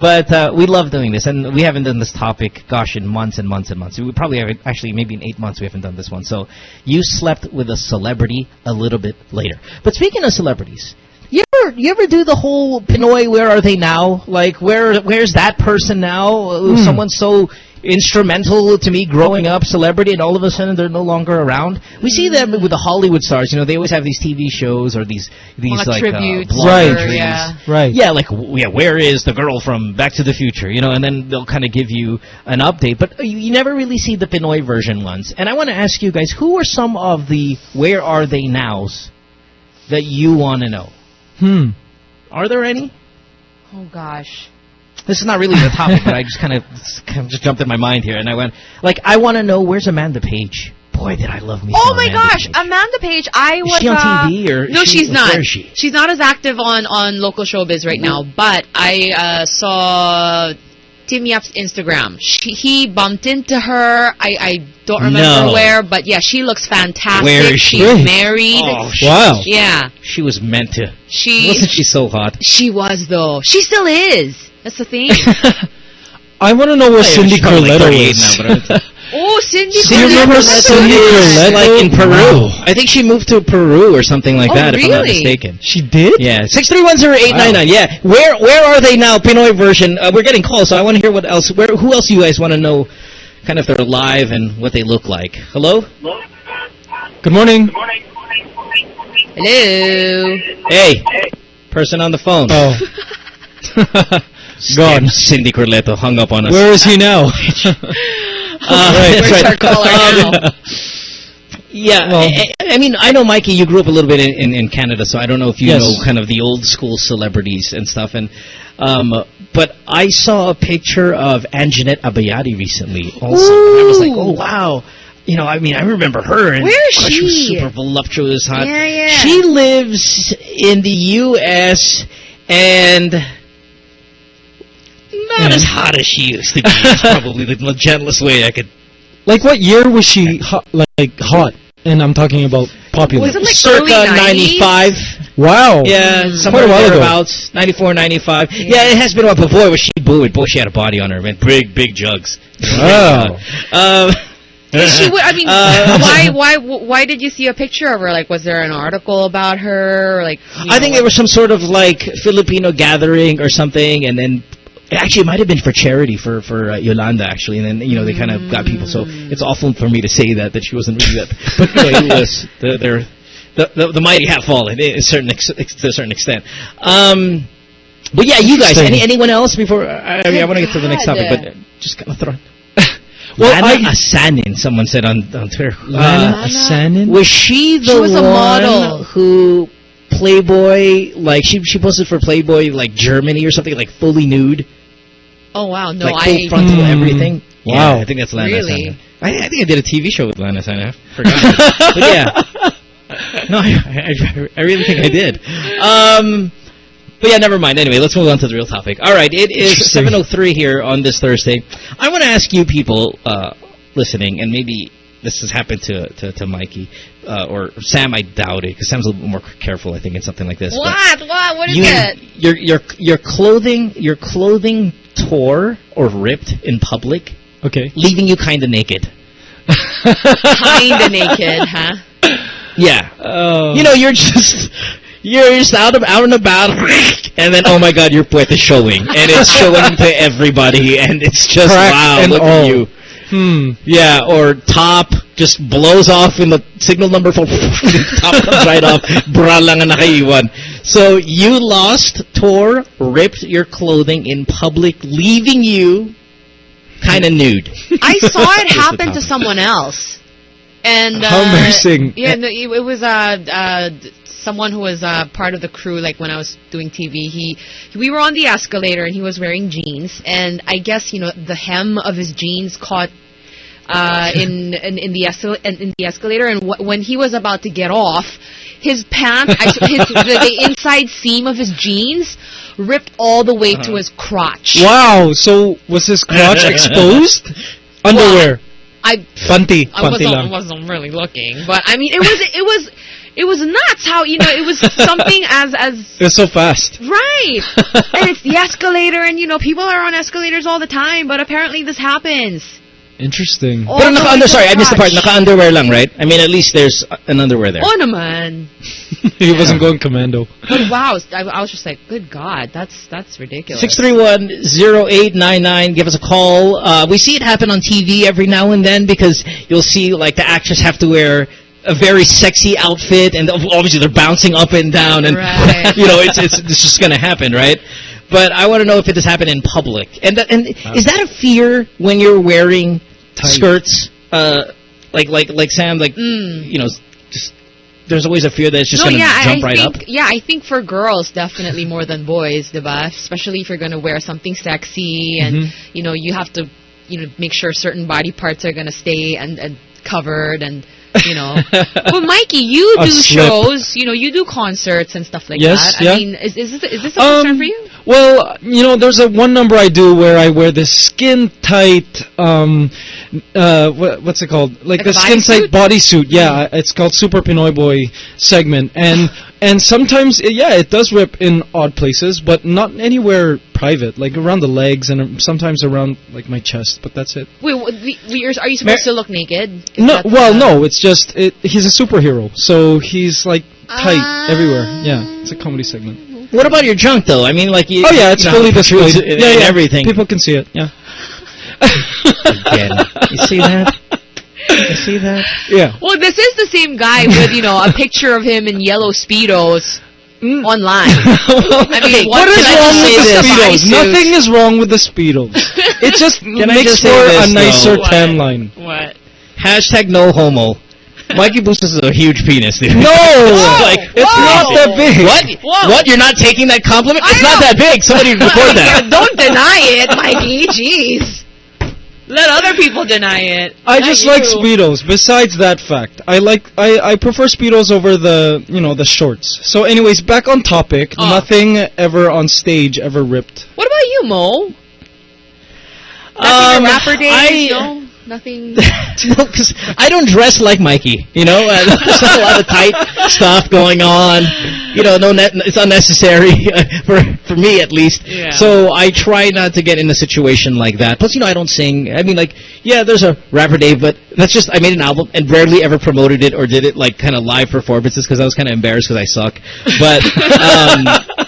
But uh, we love doing this, and we haven't done this topic, gosh, in months and months and months. We probably haven't, actually, maybe in eight months we haven't done this one. So you slept with a celebrity a little bit later. But speaking of celebrities, you ever you ever do the whole Pinoy? Where are they now? Like where where's that person now? Uh, Someone so instrumental to me growing up, celebrity, and all of a sudden they're no longer around. We see them with the Hollywood stars. You know, they always have these TV shows or these these Like like tributes uh, Right. yeah. Right. Yeah, like w- yeah, where is the girl from Back to the Future? You know, and then they'll kind of give you an update, but you, you never really see the Pinoy version ones. And I want to ask you guys, who are some of the where are they nows that you want to know? Hmm. Are there any? Oh, gosh. This is not really the topic, but I just kind of just jumped in my mind here, and I went like, I want to know where's Amanda Page. Boy, did I love me. Oh my Amanda gosh, Page. Amanda Page. I was. she on uh, TV or no, she- she's not. where is she? She's not as active on on local showbiz right now. But I uh, saw Tim Yap's Instagram. She, he bumped into her. I I don't remember No. where, but yeah, she looks fantastic. Where is she? She's Really? married. Oh, she, Wow. Yeah, she was meant to. she Wasn't she so hot? she was though. She still is. That's the thing. I want to know where Cindy she's like is. now, oh, Cindy. Do you remember Cindy Kurleto? like in Peru. Wow. I think she moved to Peru or something like Oh, that, if I'm not mistaken. She did? Yeah, six three one zero eight nine nine. Yeah, where where are they now? Pinoy version. Uh, we're getting calls, so I want to hear what else. Where who else you guys want to know? Kind of if they're live and what they look like. Hello. Good morning. Hello. Hey, person on the phone. Oh. Damn, Gone. Cindy Kurleto hung up on us. Where is he now? Uh, Where's that's our caller Um, now? Yeah, Well- I, I I mean, I know Mikey. You grew up a little bit in, in, in Canada, so I don't know if you Yes. know kind of the old school celebrities and stuff. And um, but I saw a picture of Anjanette Abayari recently, also. And I was like, oh wow. You know, I mean, I remember her. And Where is gosh, she? was super voluptuous, hot. Yeah, yeah. She lives in the U.S. and not as hot as she used to be. Is probably the gentlest way I could like what year was she hot, like hot? And I'm talking about popular. Was it like circa early 90s? 95. wow. Yeah, Quite somewhere a while ago. thereabouts. 94, 95. Yeah. it has been a while. But boy, was she buoyed. Boy, she had a body on her, man. Big, big jugs. Wow. Um, Is she, I mean, Uh, why, why, why did you see a picture of her? Like, was there an article about her? Like, you I think know, there was some sort of like Filipino gathering or something, and then actually it might have been for charity for for uh, Yolanda actually, and then you know they kind of got people. So it's awful for me to say that that she wasn't really that, but you know, it was the, they're, the, the the mighty have fallen eh, a certain ex, to a certain extent. Um, But yeah, you guys. Any anyone else before? I, I mean, I want to get to the next topic, but uh, just kind of throw. Well, Lana I- Asanin, someone said on on Twitter. Lana Uh, Asanin? was she the She was a one model. who Playboy like she she posted for Playboy like Germany or something like fully nude, Oh wow, no, like full I frontal Hmm. everything. Wow. Yeah, I think that's Lana Really? Asanin. I, I think I did a TV show with Lana Asanin. I forgot. but yeah. No, I, I, I really think I did. Um, but yeah, never mind. Anyway, let's move on to the real topic. All right, it is 7.03 here on this Thursday. I want to ask you people uh, listening, and maybe this has happened to to, to Mikey, uh, or Sam, I doubt it, because Sam's a little bit more careful, I think, in something like this. but what? What? What is you, it? Your, your, your clothing, your clothing tore or ripped in public, Okay. leaving you kind of naked. Kinda naked, huh? Yeah. Uh, You know, you're just you're just out of out and about, and then oh my god, your puwet is showing, and it's showing to everybody, and it's just Crack wow, and look all. at you. hmm. Yeah, or top just blows off in the signal number four. top comes right off. Bra lang ang nakaiwan. So you lost, tore, ripped your clothing in public, leaving you kind of nude. I saw it happen to someone else. And uh, How embarrassing. Yeah, no, it, was uh, uh, someone who was uh, part of the crew. Like when I was doing TV, he we were on the escalator and he was wearing jeans, and I guess you know the hem of his jeans caught. Uh, in, in in the escal- in, in the escalator, and wh- when he was about to get off, his pants, I, his, the, the inside seam of his jeans, ripped all the way to uh-huh. his crotch. Wow. So was his crotch exposed? Underwear. I Panty. I Panty wasn't, lang. wasn't really looking, but I mean, it was it was it was nuts how you know it was something as as it's so fast. right, and it's the escalator, and you know people are on escalators all the time, but apparently this happens. Interesting. All But the naka under, sorry, I missed the part. crotch. Naka underwear lang, right? I mean, at least there's uh, an underwear there. Oh naman. he wasn't going commando. But wow, I, I was just like, good God, that's that's ridiculous. 631-0899. Give us a call. Uh, we see it happen on TV every now and then because you'll see like the actors have to wear a very sexy outfit and obviously they're bouncing up and down and Right. you know it's it's it's just going to happen, right? But I want to know if it has happened in public. And that, and is that a fear when you're wearing Tight. skirts uh like like like Sam like Mm. you know just there's always a fear that it's just no, going to yeah, jump I right think up. yeah, I think for girls definitely more than boys, diba? Especially if you're gonna wear something sexy and Mm-hmm. Mhm. you know you have to you know make sure certain body parts are gonna stay and, and covered and you know. but Mikey, you do shows, you know, you do concerts and stuff like Yes, that. yeah. I mean, is is this, is this a concern for you? Well, you know, there's a one number I do where I wear this skin tight, um, uh, what, what's it called? Like, Like the skin tight bodysuit? bodysuit. Yeah, it's called Super Pinoy Boy segment, and and sometimes, it- yeah, it does rip in odd places, but not anywhere private, like around the legs and um, sometimes around like my chest. But that's it. Wait, what, the, you're- you supposed to look naked? Is No, that the- well, no, it's just it, he's a superhero, so he's like tight Ah. everywhere. Yeah, it's a comedy segment. What about your junk though? I mean like you Oh yeah, it's you know, fully displayed. yeah, yeah, everything. People can see it. Yeah. Again. You see that? You see that? Yeah. Well, this is the same guy with you know a picture of him in yellow speedos Mm. online. I mean, Okay, what, What is wrong with the speedos? Nothing is wrong with the speedos. It just Can makes just for this, a nicer though? tan line. What? Hashtag no homo. Mikey Bustos is a huge penis, dude. No, like, it's Whoa. not that big. What? Whoa. What? You're not taking that compliment? I it's not that big. Somebody record Yeah, that. don't deny it, Mikey. Jeez. Let other people deny it. I Not just you. like speedos. Besides that fact, I like I I prefer speedos over the you know the shorts. So, anyways, back on topic. Oh. Nothing ever on stage ever ripped. What about you, Mo? Nothing Um, a rapper days? I- no, nothing. no, because I don't dress like Mikey. You know, uh, there's not a lot of tight stuff going on. You know, no, it's unnecessary for for me at least. Yeah. So I try not to get in a situation like that. Plus, you know, I don't sing. I mean, like, yeah, there's a rapper Dave, but that's just I made an album and rarely ever promoted it or did it like kind of live performances because I was kind of embarrassed because I suck. But. um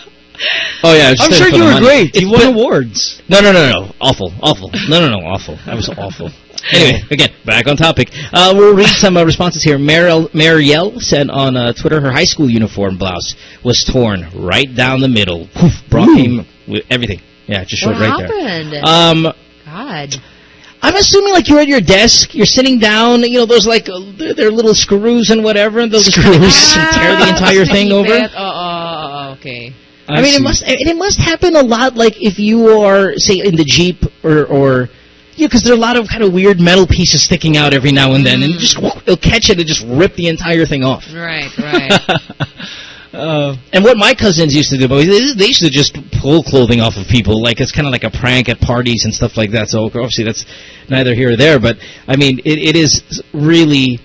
Oh yeah, I was I'm sure you were money. great. It's- You won awards. no, no, no, no. Awful. Awful. No, no, no. Awful. I was awful. Anyway, again, back on topic. Uh, we'll read some uh, responses here. Mariel, Marielle said on uh, Twitter her high school uniform blouse was torn right down the middle. Poof, Brock came with everything. Yeah, just showed What right happened? there. Um, God. I'm assuming like you're at your desk, you're sitting down, you know, those like, uh, they're, they're little screws and whatever, and they'll kinda Screws. and tear the entire thing over. it. Oh, oh, oh, okay. I, mean, it must and it must happen a lot. Like if you are, say, in the jeep or or yeah, because there are a lot of kind of weird metal pieces sticking out every now and then, and you just it'll catch it and just rip the entire thing off. Right, right. Uh, And what my cousins used to do, they used to just pull clothing off of people, like it's kind of like a prank at parties and stuff like that. So obviously that's neither here or there. But I mean, it, it is really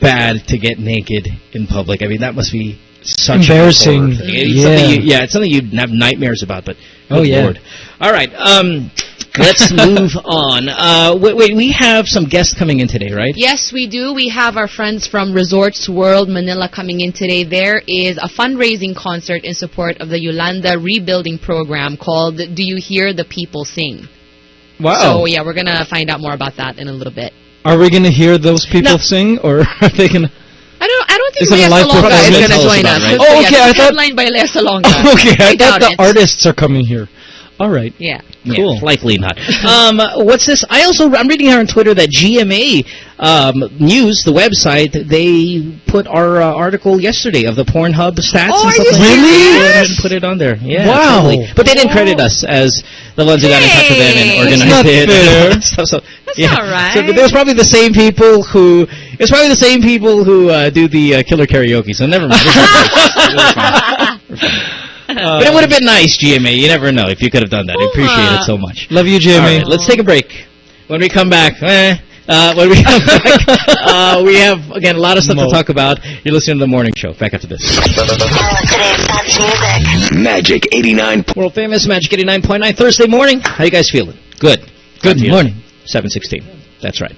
bad to get naked in public. I mean, that must be such Embarrassing. A. It's Yeah. something you, yeah, it's something you'd have nightmares about. But Oh, yeah. Lord. All right. Um, let's move on. Uh, wait, wait, we have some guests coming in today, right? Yes, we do. We have our friends from Resorts World Manila coming in today. There is a fundraising concert in support of the Yolanda Rebuilding Program called Do You Hear the People Sing? wow. So, yeah, we're going to find out more about that in a little bit. Are we going to hear those people No. sing, or are they going to... I don't. I don't think Is it a Lea live Salonga is going to join us. right? But, Oh, yeah, okay, I thought- headlined by Lea Salonga. okay, I, I thought the it. artists are coming here. All right. Yeah. Yeah, Cool. likely not. um, what's this? I also I'm reading here on Twitter that GMA um, News, the website, they put our uh, article yesterday of the Pornhub stats. Oh, and are stuff you like that. serious? They went and put it on there. Yeah, Wow. totally. But they didn't credit us as the ones who got in touch with them and Hey. organized That's not it. and fair. all that stuff. So, yeah. all right. So there's probably the same people who. It's probably the same people who uh, do the uh, killer karaoke. So never mind. We're fine. We're fine. but it would have been nice, GMA. You never know if you could have done that. I appreciate it so much. Love you, All Jamie. right, let's take a break. When we come back, eh, uh, when we come back, uh, we have again a lot of stuff Mo. to talk about. You're listening to the morning show. Back after this. Today's dance music. Magic 89. World famous Magic 89.9 Thursday morning. How you guys feeling? Good. Good morning. 716. That's right.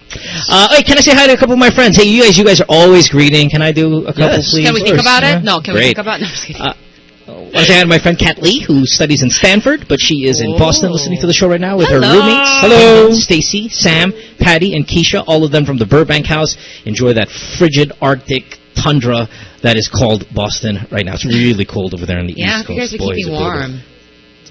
Uh, hey, can I say hi to a couple of my friends? Hey, you guys, you guys are always greeting. Can I do a couple, Yes. please? Can we think course, about yeah. it? No, can we Great. think about it? No, I'm just kidding. I want to say hi to my friend Kat Lee, who studies in Stanford, but she is in Oh. Boston listening to the show right now with her roommates. Hello. Stacy, Sam, Patty, and Keisha, all of them from the Burbank house. Enjoy that frigid Arctic tundra that is called Boston right now. It's really cold over there on the yeah, East you Coast. guys are Boy, is keeping warm.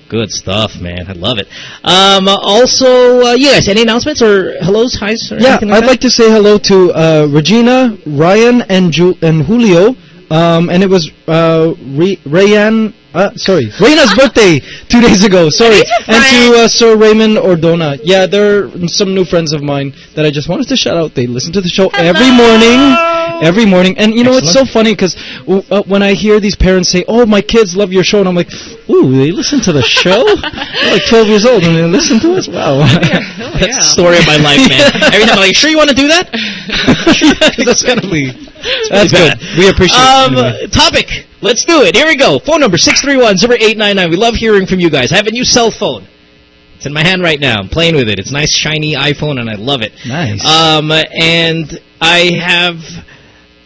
Good stuff, man. I love it. Um, also, uh, you guys, any announcements or hellos, highs? Or Yeah, anything like I'd that? like to say hello to uh, Regina, Ryan, and Ju- and Julio. Um, and it was uh, Re- Rayan. Uh, sorry, Reina's birthday two days ago. Sorry, and to uh, Sir Raymond Ordona. Yeah, they're some new friends of mine that I just wanted to shout out. They listen to the show every morning, every morning. And you know, it's so funny because uh, when I hear these parents say, "Oh, my kids love your show," and I'm like, "Ooh, they listen to the show? They're like 12 years old and they listen to us? Wow." That's the story of my life, man. Every time I'm like, sure you want to do that? that's kind of That's good. We appreciate Um, it. Anyway. topic. Let's do it. Here we go. Phone number 631-0899. We love hearing from you guys. I have a new cell phone. It's in my hand right now. I'm playing with it. It's a nice, shiny iPhone, and I love it. Nice. Um, and I have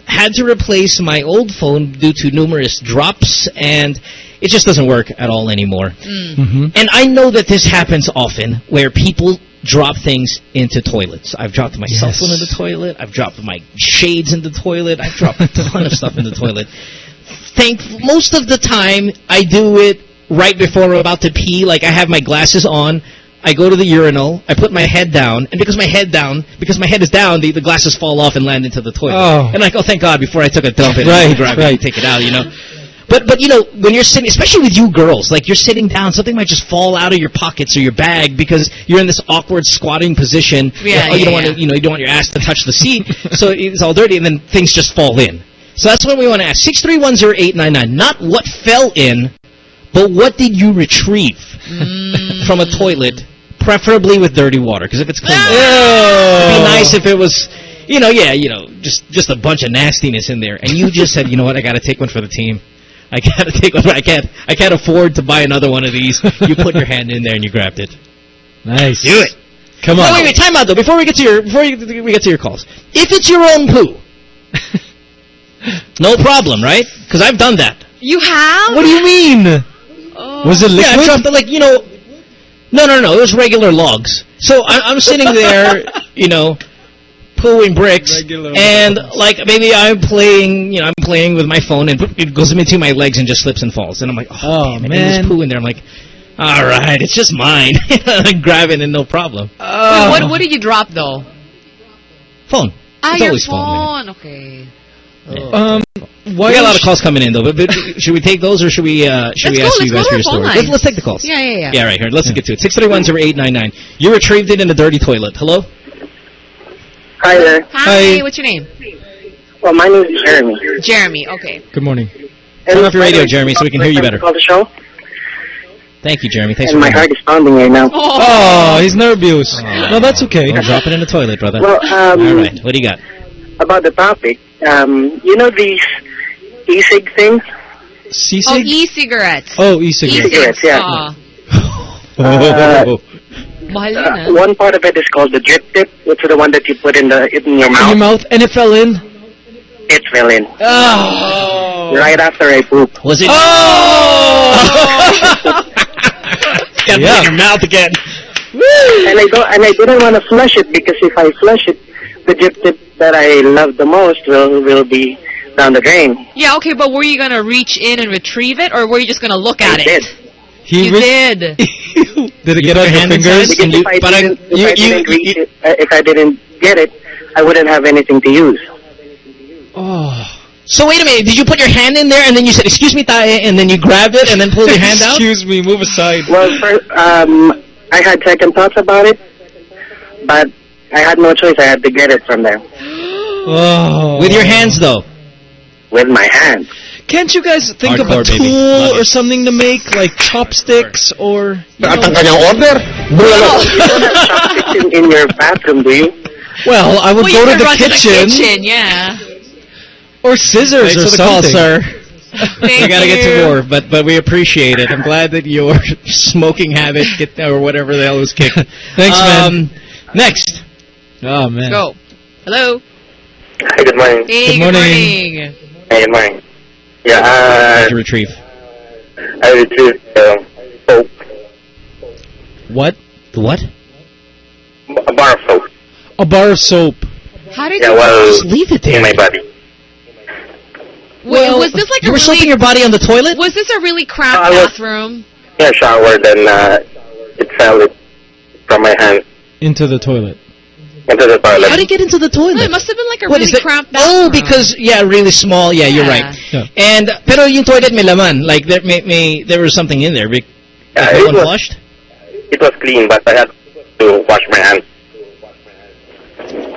had to replace my old phone due to numerous drops, and it just doesn't work at all anymore. hmm And I know that this happens often where people drop things into toilets. I've dropped my cell Yes. phone in the toilet. I've dropped my shades in the toilet. I've dropped a ton of stuff in the toilet. Think most of the time I do it right before I'm about to pee. Like I have my glasses on. I go to the urinal. I put my head down, and because my head down, because my head is down, the, the glasses fall off and land into the toilet. Oh. And I go, oh, thank God, before I took a dump, and Right, grab it right. and take it out. You know. But but you know when you're sitting, especially with you girls, like you're sitting down, something might just fall out of your pockets or your bag because you're in this awkward squatting position. Yeah, oh, you don't want to, you know, you don't want your ass to touch the seat, so it's all dirty, and then things just fall in. So that's what we want to ask: six three one zero eight nine nine. Not what fell in, but what did you retrieve mm. from a toilet, preferably with dirty water? Because if it's clean, water, it'd be nice if it was. You know, yeah, you know, just just a bunch of nastiness in there, and you just said, you know what, I got to take one for the team. I got to take one. I can't. I can't afford to buy another one of these. You put your hand in there and you grabbed it. Nice. Do it. Come on. Wait, wait, wait. Time out though. Before we get to your before we get to your calls, if it's your own poo, no problem, right? Because I've done that. You have? What do you mean? Oh. Was it liquid? Yeah, I dropped it like you know. No, no, no. It was regular logs. So I, I'm sitting there, you know, pulling bricks, Regular and like maybe I'm playing, you know, I'm playing with my phone, and it goes into my legs and just slips and falls, and I'm like, oh, Oh, damn it, and man. there's poo in there. I'm like, all right, it's just mine. I grab it and no problem. Wait, what, what did you drop, though? Phone. Ah, It's your always phone, phone. Okay. Um, why we got a lot of calls coming in though, but, but should we take those or should we uh, should Let's we ask let's you guys for your phone story? Let's, let's take the calls. Yeah, yeah, yeah. Yeah, right here. Let's get to it. Six three one zero eight nine nine. You retrieved it in a dirty toilet. Hello. Hi there. Hi, Hi. what's your name? Well, my name is Jeremy. Jeremy. Okay. Good morning. Turn off your radio, Jeremy, so we can hear you better. Call the show, Thank you, Jeremy. Thanks and for my heart is pounding right now. Oh, he's nervous. No, that's okay. Don't drop it in the toilet, brother. Well, um, All right. What do you got? about the topic, um, you know these e cig things? Oh, e cigarettes. Oh, e-cigarette. E-cigarettes, yeah. Ah, Uh, Uh, ah. one part of it is called the drip tip, which is the one that you put in the in your mouth. In your mouth, and it fell in. It fell in Oh. right after I poop. Was it? Oh! Got Yeah. in your mouth again. And I don't and I didn't want to flush it because if I flush it, the drip tip that I love the most will will be down the drain. Yeah, okay, but were you going to reach in and retrieve it, or were you just going to look at I it? He You did. Did it get put on your your hand fingers? inside? Because you- if I but I- didn't, if you- I didn't reach it, uh, if I didn't get it, I wouldn't have anything to use. Oh. So wait a minute. Did you put your hand in there and then you said, "Excuse me, tae," and then you grabbed it and then pulled your hand out? Excuse me, move aside. Well, first, um, I had second thoughts about it, but I had no choice. I had to get it from there Oh. With your hands, though. with my hands. Can't you guys think of Hardcore, a baby. Tool or something to make, like chopsticks or... You know, order? you don't have chopsticks in, in your bathroom, do you? well, I would Well, go you to could the run kitchen, to the kitchen, yeah. or scissors Thanks or for the call, sir. Thank we gotta get to more, but but we appreciate it. I'm glad that your smoking habit get or whatever the hell was kicked. Thanks, man. um, Next, Oh man. Go. Hello. Hi, good morning. Hey, Good good morning. morning. Hey, good morning. Yeah, to retrieve. uh, I retrieved uh, soap, What? The what? a bar of soap A bar of soap. How did Yeah, you... well, Just leave it there. in my body. Wait, was this like you a were soaping really... your body on the toilet? Was this a really crap I was- bathroom? Yeah, showered and uh, it fell from my hand Into the toilet. into the toilet. How did it get into the toilet? No, it must have been like a What really is that? crap bathroom. Oh, because yeah, really small. Yeah, you're right. Yeah. And pero yung toilet may laman, like there may, may there was something in there. Be- Yeah, no it one was- flushed. It was clean, but I had to wash my hands.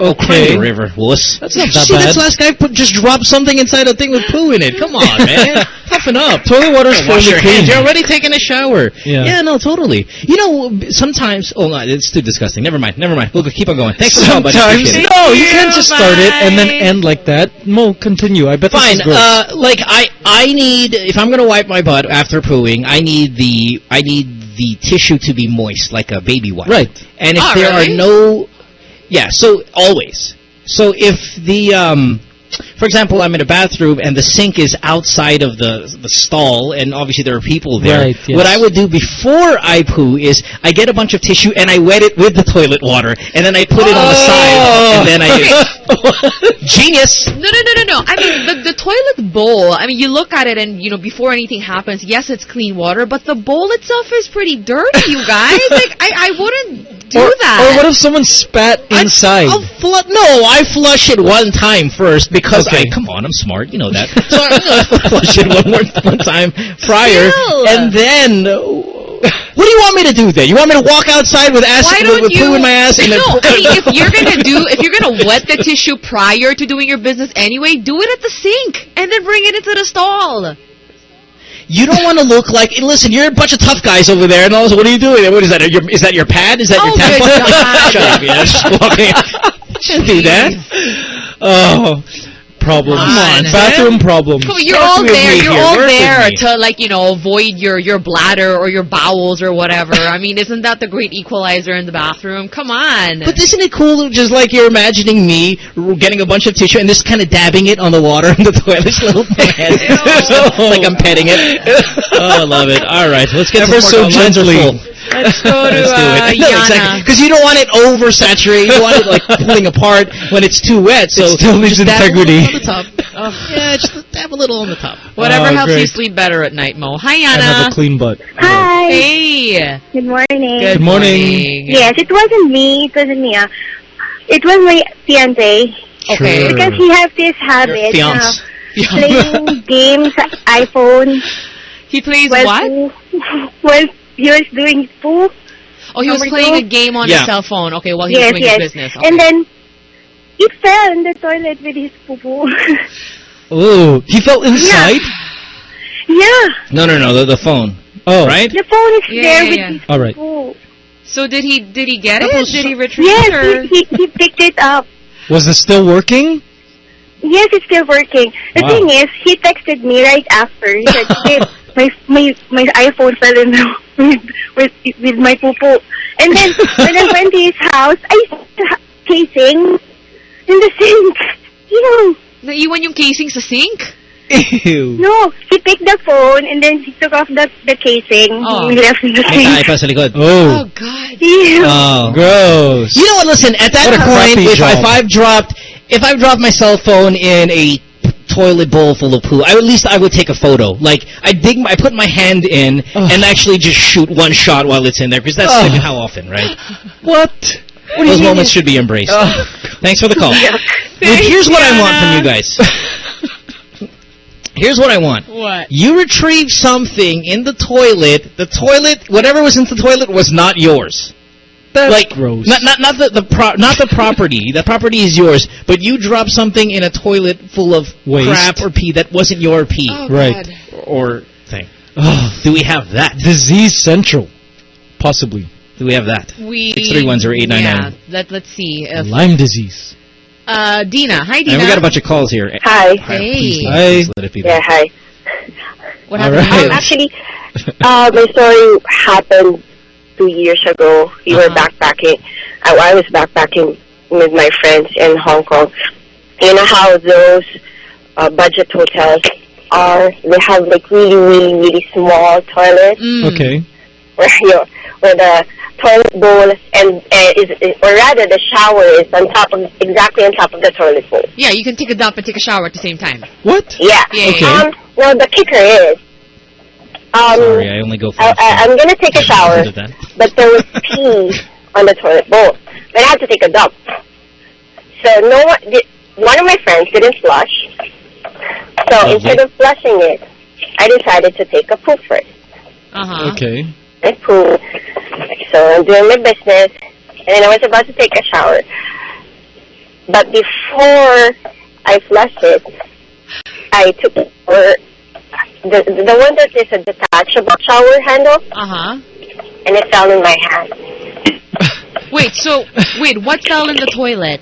Okay. river, wuss. That's not that see bad. this last guy put, just dropped something inside a thing with poo in it. Come on, man. Toughen up. Toilet water's Yeah, wash your hands. You're already taking a shower. Yeah. Yeah, no, totally. You know, sometimes. Oh, no, it's too disgusting. Never mind. Never mind. We'll keep on going. Thanks for the buddy. Sometimes, no, you can't just start it and then end like that. No, continue. I bet Fine. this is gross. Uh, like I, I need if I'm gonna wipe my butt after pooing, I need the, I need the tissue to be moist, like a baby wipe. Right. And if Oh, there really? are no, yeah. So always. So if the, um, for example, I'm in a bathroom and the sink is outside of the the stall, and obviously there are people there. Right, yes. What I would do before I poo is I get a bunch of tissue and I wet it with the toilet water, and then I put it on the side, Oh. and then I Okay. Oh! genius. No, no, no, no, no. I mean, the, the toilet bowl, I mean, you look at it and, you know, before anything happens, yes, it's clean water, but the bowl itself is pretty dirty, you guys. like, I, I wouldn't do or, that. or what if someone spat inside? I'll flu- no, I flush it one time first because Okay. I come on, I'm smart, you know that. So flush it one more one time prior, Still. and then. What do you want me to do then? You want me to walk outside with ass with, with you? poo in my ass and then no, I mean, if you're gonna do, if you're gonna wet the tissue prior to doing your business anyway, do it at the sink and then bring it into the stall. you don't want to look like. Listen, you're a bunch of tough guys over there, and all this, what are you doing? What is that? Your, is that your pad? Is that Oh, your tampon? God. Shut up, yeah. Just walking. Shouldn't do that. oh, problems. Come on, Bathroom problems. Come on, you're Work all there. You're here. all Work there to like you know avoid your your bladder or your bowels or whatever. I mean, isn't that the great equalizer in the bathroom? Come on. But isn't it cool, just like you're imagining me getting a bunch of tissue and just kind of dabbing it on the water in the toilet, just little hand, like I'm petting it. Oh, I love it. All right, let's get Ever some so more calls. Gently. Let's go to Let's do uh, it. No, exactly. Yana. Because you don't want it oversaturated. You don't want it like pulling apart when it's too wet. So It still needs just dab a little integrity. On the top. Oh, yeah, just dab a little on the top. Whatever Oh, helps you sleep better at night, Mo. Hi, Anna. And have a clean butt. Hi. Hey. Good morning. Good morning. Yes, it wasn't me. It wasn't me. ah. It was my fiance Okay. Sure. because he has this habit Fiance. uh, playing games at iPhone He plays while what? while he was doing poo. Oh, he was Number playing two? a game on Yeah. his cell phone. Okay, while he yes, was doing yes. his business. Okay. And then it fell in the toilet with his poo poo. Oh, he fell inside? yeah, yeah. No, no, no, the, the phone. Oh. Right? the phone is Yeah, there yeah, with yeah. his All right. poo. so did he did he get it? Did he retrieve it? Yes, Or? he, he, he picked it up. Was this still working? Yes, it's still working. The Wow. thing is, he texted me right after. He said, "Babe, my my my iPhone fell in the, with with with my poo poo." And then when I went to his house, I saw the casing in the sink. Ew. Naiwan yung casing sa sink? Ew. No, he picked the phone and then he took off the the casing. Oh. He left in the May tayo sink. pa sa likod. Oh. oh God. Ew. Oh. Gross. You know what? Listen, at that What point, if, job. if I've dropped, if I've dropped my cell phone in a toilet bowl full of poo, I, at least I would take a photo. Like I dig, my, I put my hand in Ugh. and actually just shoot one shot while it's in there because that's like, how often, right? What? What do Those you mean? moments should be embraced. Ugh. Thanks for the call. Well, here's what I want from you guys. Here's what I want. What? You retrieve something in the toilet. The toilet, whatever was in the toilet, was not yours. That's like gross. not not not the the pro, not the property. the property is yours, but you drop something in a toilet full of Waste. crap or pee that wasn't your pee Oh, Right. God. or thing. Ugh. Do we have that? Disease central. Possibly. Do we have that? We Six three one zero eight nine nine. Yeah. Let Let's see. If, Lyme disease. uh, Dina. Hi, Dina. And we got a bunch of calls here. Hi. Hey. Hi. Let it be Yeah, hi. What happened? right. Um, actually, uh, my story happened two years ago. We were Uh-huh. backpacking. I, I was backpacking with my friends in Hong Kong. You know how those uh, budget hotels are? They have like really, really, really small toilets Mm. Okay. Where you where the toilet bowl and uh, is, is, or rather the shower is on top of exactly on top of the toilet bowl. Yeah, you can take a dump and take a shower at the same time. What? Yeah. Yeah, Okay. Um, well, the kicker is. Um, Sorry, I only go for. I, I, I'm gonna take a shower, but there was pee on the toilet bowl. Then I had to take a dump. So no one, di- one of my friends didn't flush. So Lovely. instead of flushing it, I decided to take a poop first. Uh huh. Okay. I poop. So I'm doing my business, and then I was about to take a shower. But before I flushed it, I took or the the one that is a detachable shower handle, Uh huh. and it fell in my hand. Wait. So wait. What fell in the toilet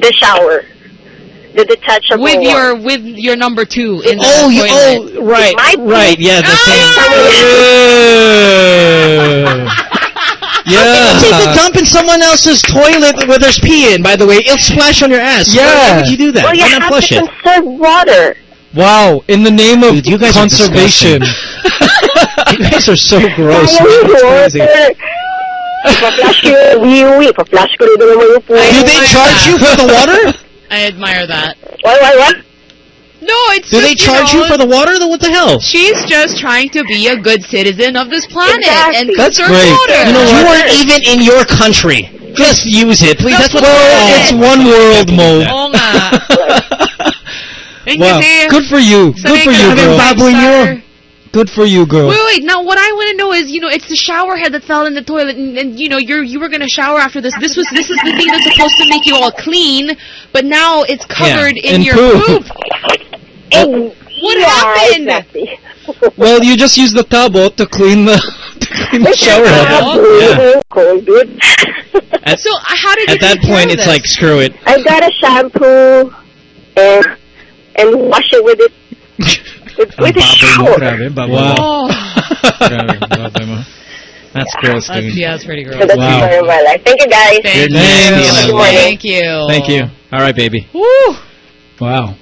The shower, the detachable with one. your with your number two in the Oh, you, toilet? oh, right, My right, yeah, the thing. Yeah. How can you Take the dump in someone else's toilet where there's pee in, by the way. It'll splash on your ass. Yeah. Why would you do that? Well, you Why not have flush to it? conserve water. Wow. In the name of Dude, you guys are conservation. you guys are so gross. Sayang yung That's crazy. water. Pa-flash ko yung view, pa-flash ko rin naman yung pool. Do they charge you for the water? I admire that. What, what, what? No, it's Do just, they charge you, you for the water? Then what the hell? She's just trying to be a good citizen of this planet and Exactly. That's conserve great. water. You know You what? aren't even in your country. Just use it, please. That's what. Well, it's one world, Mo. Oo nga. And Wow. Good for you. Good for you, na girl. Ng five-star. Good for you, girl. Wait, wait. Now, what I want to know is, you know, it's the shower head that fell in the toilet, and, and you know, you're you were gonna shower after this. This was this is the thing that's supposed to make you all clean, but now it's covered in in your poop. poop. And, What yeah, happened? Exactly. Well, you just use the tabo to clean the, to clean the shower head. Yeah. Cold, dude. At, So, uh, how did you at that point, it's like screw it. I got a shampoo and and wash it with it with, with a shower. Wow. Oh, That's gross, that's, dude. yeah, that's pretty So gross. that's Wow. the story of my life. Thank you guys. Thank You're you. nasty, and I Good love it. Thank you. Thank you. All right, baby. Woo. Wow.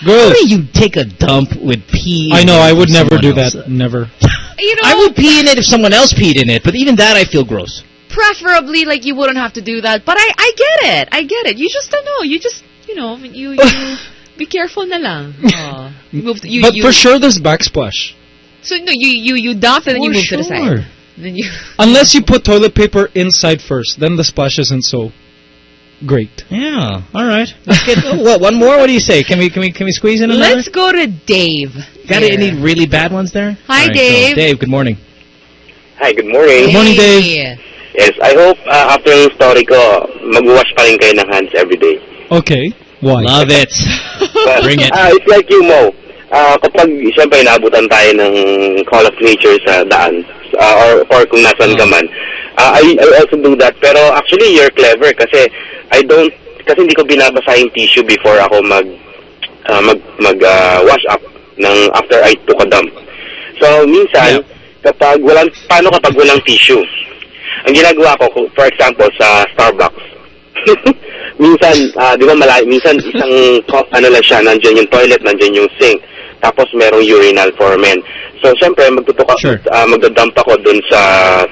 How Gross. do you take a dump with pee? I know. I would never someone do else? that. Never. you know, I would pee in it if someone else peed in it, but even that I feel gross. preferably like you wouldn't have to do that. But I I get it. I get it. You just don't know. You just you know you you be careful na lang. Oh. Move to, you, but you, for sure, there's backsplash. So no, you you you dump and then you For move to the side. Then you Unless you put toilet paper inside first, then the splash isn't so great. Yeah. All right. Let's get, oh, what? One more? What do you say? Can we can we can we squeeze in another? Let's go to Dave. Got here. any really bad ones there? Hi, All right, Dave. So, Dave. Good morning. Hi, good morning. Good morning, Dave. Hey. Yes, I hope uh, after yung story ko, mag-wash pa rin kayo ng hands every day. Okay. Why? Love it. Bring it. ah, it's like you, Mo. Ah, kapag, siyempre, naabutan tayo ng call of nature sa daan, ah, or, or kung nasan ka man, ah, I, I also do that. Pero actually, you're clever kasi I don't, kasi hindi ko binabasa yung tissue before ako mag, ah, mag, mag ah, wash up ng after I took a dump. So, minsan, kapag walang, paano kapag walang tissue? Ang ginagawa ko, for example, sa Starbucks, minsan, ah, di ba malayo, minsan isang, ano lang siya, nandyan yung toilet, nandyan yung sink, tapos merong urinal for men. So, syempre, magtutok ako, Sure. ah, magdadump ako dun sa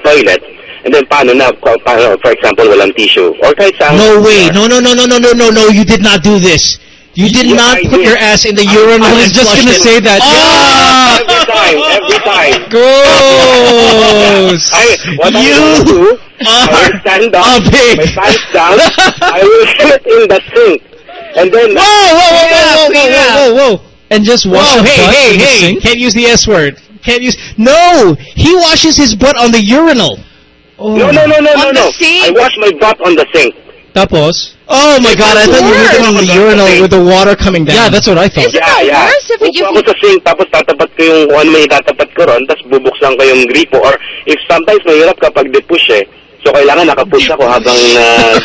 toilet, and then paano na, pa- paano, for example, walang tissue, or kahit sa... No way. No, no, no, no, no, no, no, no. You did not do this. You did Yeah, not I put did. your ass in the urinal I was just gonna say that. Oh! Every time, every time. Gross. I, what I You will do, I are will stand up, a pig. my pants down, I will sit in the sink, and then... Whoa, whoa, whoa, whoa, whoa, whoa, whoa, whoa, whoa. And just wash Whoa, your hey, butt hey, in the hey. sink? Can't use the S word. Can't use... No! He washes his butt on the urinal. Oh. No, no, no, no, On no, no. I wash my butt on the sink. Tapos? Oh my god, I thought you were Worse. doing the urinal with the water coming down. Yeah, that's what I thought. Isn't that worse if Upo you ako sa sink, tapos tatapat ko yung kung ano may tatapat ko ron, tapos bubuksan ko yung gripo. Or if sometimes mahirap kapag depush eh. So kailangan nakapush ako habang uh,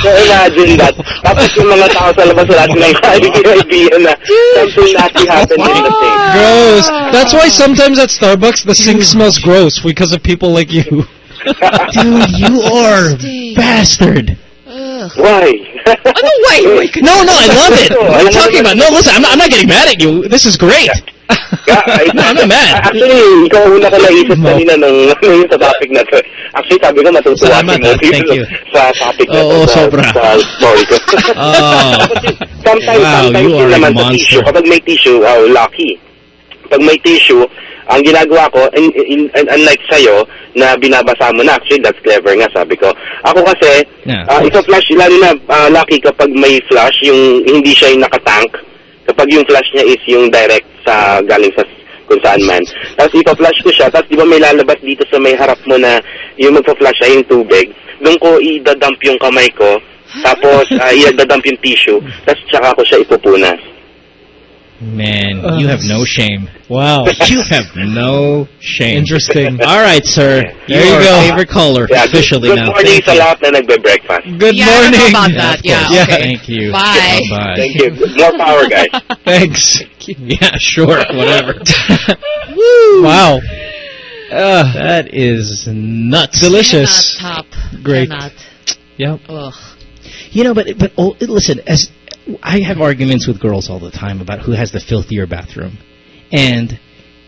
So imagine that. Tapos yung mga tao sa labas wala silang idea na something nasty happened in the sink. Gross. That's why sometimes at Starbucks the sink smells gross because of people like you. Dude, you are bastard. Ugh. Why? Ano, why? why could- No, no, I love it. What are you talking about? No, listen, I'm not, I'm not getting mad at you. This is great. I- No, I'm not mad. Actually, ikaw una ko naisip Mo. kanina nung yung sa topic na to. Actually, sabi ko matutuwa Salamat, si Mo ah. Thank you. sa topic na to. Oo, sa, sobra. Sa story ko. Oh. sometimes, Wow, sometimes you are a monster. tissue. Kapag may tissue, oh, lucky. Pag may tissue, ang ginagawa ko, in, in, in- unlike sa'yo, na binabasa mo na, actually, that's clever nga, sabi ko. Ako kasi, Yeah. ah, ito flash, lalo na ah, lucky kapag may flash, yung hindi siya yung nakatank, kapag yung flash niya is yung direct sa galing sa kung saan man. Tapos ipa-flash ko siya, tapos di ba may lalabas dito sa may harap mo na yung magpa-flash siya yung tubig, doon ko idadump yung kamay ko, tapos uh, idadump yung tissue, tapos tsaka ko siya ipupunas. Man, you have no shame. Wow. You have no shame. Interesting. All right, sir. There you are go. favorite caller Yeah, officially good now. morning Thank sa you. lahat na nagbe-breakfast. Good Yeah, I don't know morning. about that. of Yeah, okay. Thank you. Bye. Bye. Thank you. More power, guys. Thanks. Yeah, sure. Whatever. Wow. Uh, that is nuts. delicious. Cannot top. Great. Cannot. Yep. Ugh. You know, but but oh, listen, as I have arguments with girls all the time about who has the filthier bathroom, and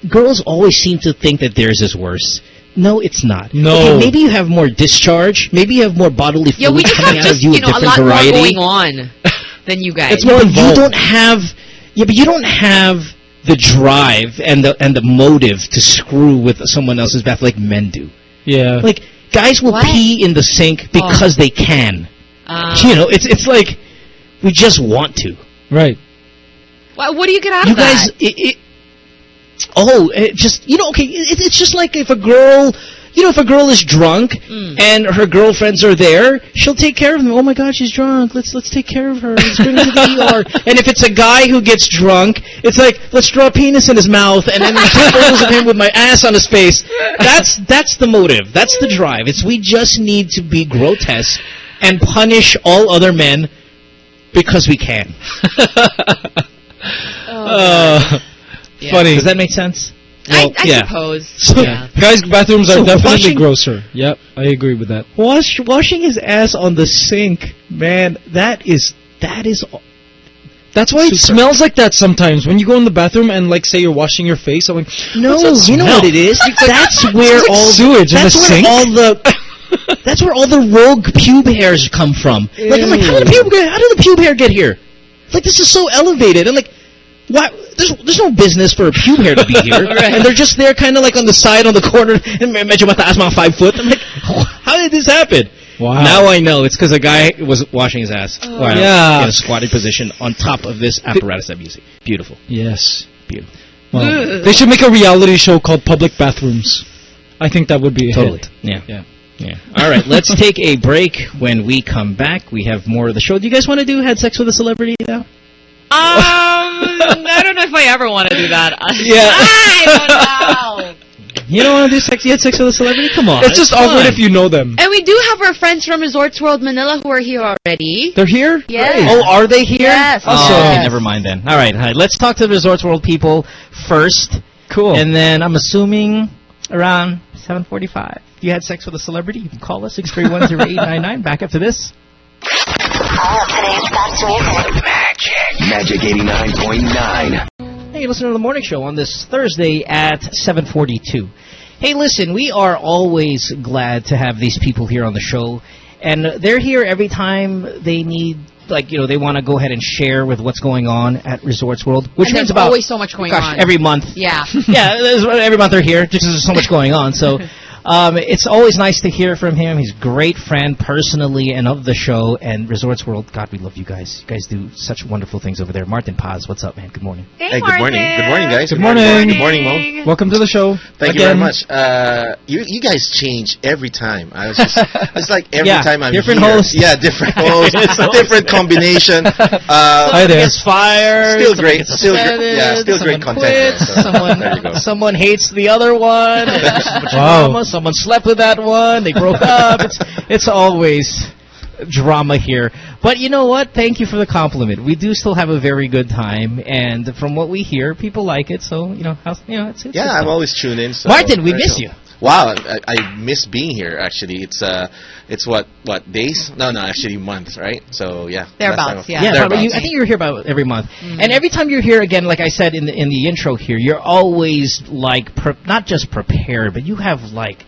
girls always seem to think that theirs is worse. No, it's not. No. Okay, maybe you have more discharge. Maybe you have more bodily Yeah, fluid we just have coming out of just, you, you know, a different lot variety. more going on than you guys. It's more but you don't have yeah, but you don't have the drive and the and the motive to screw with someone else's bath like men do. Yeah. Like guys will What? pee in the sink because they can. Um, You know, it's it's like we just want to. right. what, what do you get out You of guys, that? it, it, oh, it just you know, okay, it, it's just like if a girl. You know, if a girl is drunk Mm. and her girlfriends are there, she'll take care of them. Oh my God, she's drunk. Let's let's take care of her. Let's bring her to the ER. And if it's a guy who gets drunk, it's like let's draw a penis in his mouth and then take photos of him with my ass on his face. That's that's the motive. That's the drive. It's we just need to be grotesque and punish all other men because we can. Uh, Yeah. Funny. Does that make sense? I, Well, I yeah. suppose. So, yeah. guys' bathrooms are definitely washing- grosser. Yep, I agree with that. Wash washing his ass on the sink, man. That is that is That's why it smells like that sometimes. When you go in the bathroom and like say you're washing your face, I'm like, No, you know what it is. That's where like all sewage in the where sink. all the that's where all the rogue pube hairs come from. Like I'm like, how did the pube get, how did the pube hair get here? Like this is so elevated. I'm like, why? There's there's no business for a pube hair to be here, and they're just there, kind of like on the side, on the corner. And medyo mataas mga five foot. I'm like, how did this happen? Wow. Now I know it's because a guy was washing his ass oh. while Yeah. in a squatted position on top of this apparatus I'm using. Beautiful, Yes. beautiful. Well, they should make a reality show called Public Bathrooms. I think that would be a Totally. hit. Yeah. Yeah. Yeah. All right, let's take a break. When we come back, we have more of the show. Do you guys want to do had sex with a celebrity now? Um, I don't know if I ever want to do that. Yeah. I don't know. You don't want to do sex? You had sex with a celebrity? Come on. It's just awkward if you know them. And we do have our friends from Resorts World Manila who are here already. They're here? Yes. Oh, are they here? Yes. Oh, Yes. okay, never mind then. All right, all right, let's talk to the Resorts World people first, Cool. and then I'm assuming around 7:45. If you had sex with a celebrity, you can call us six three one zero eight nine nine. Back up to this. All of today's best music. Magic Magic 89.9. Hey, listen to the morning show on this Thursday at 7:42. Hey, listen, we are always glad to have these people here on the show, and they're here every time they need, like, you know, they want to go ahead and share with what's going on at Resorts World, which means there's about always so much going gosh, on. every month. Yeah. yeah, every month they're here just 'cause there's so much going on. So um, it's always nice to hear from him. He's a great friend personally and of the show and Resorts World. God, we love you guys. You guys do such wonderful things over there. Martin Paz, what's up, man? Good morning. Hey, good morning. Good morning, guys. Good morning. Good morning, Mo. Welcome to the show. Thank you very much. Uh, you you guys change every time. I was just it's like every Yeah, time I'm different here. host. Yeah, different host, It's always- different combination. Uh, Hi there. Gets fired. Still great, still gr- yeah, still great someone content, Quits, though, so someone, there you go. someone hates the other one. and there's Wow. Someone slept with that one. They broke up. It's it's always drama here. But you know what? Thank you for the compliment. We do still have a very good time, and from what we hear, people like it. So you know, you know, it's, it's yeah, I'm always tuned in. So Martin, we miss you. Wow, I, I miss being here. Actually, it's uh, it's what what days? No, no, actually months, right? So yeah, Thereabouts, last time- yeah. Yeah, thereabouts. you, I think you're here about every month, Mm-hmm. and every time you're here again, like I said in the in the intro here, you're always like pre- not just prepared, but you have like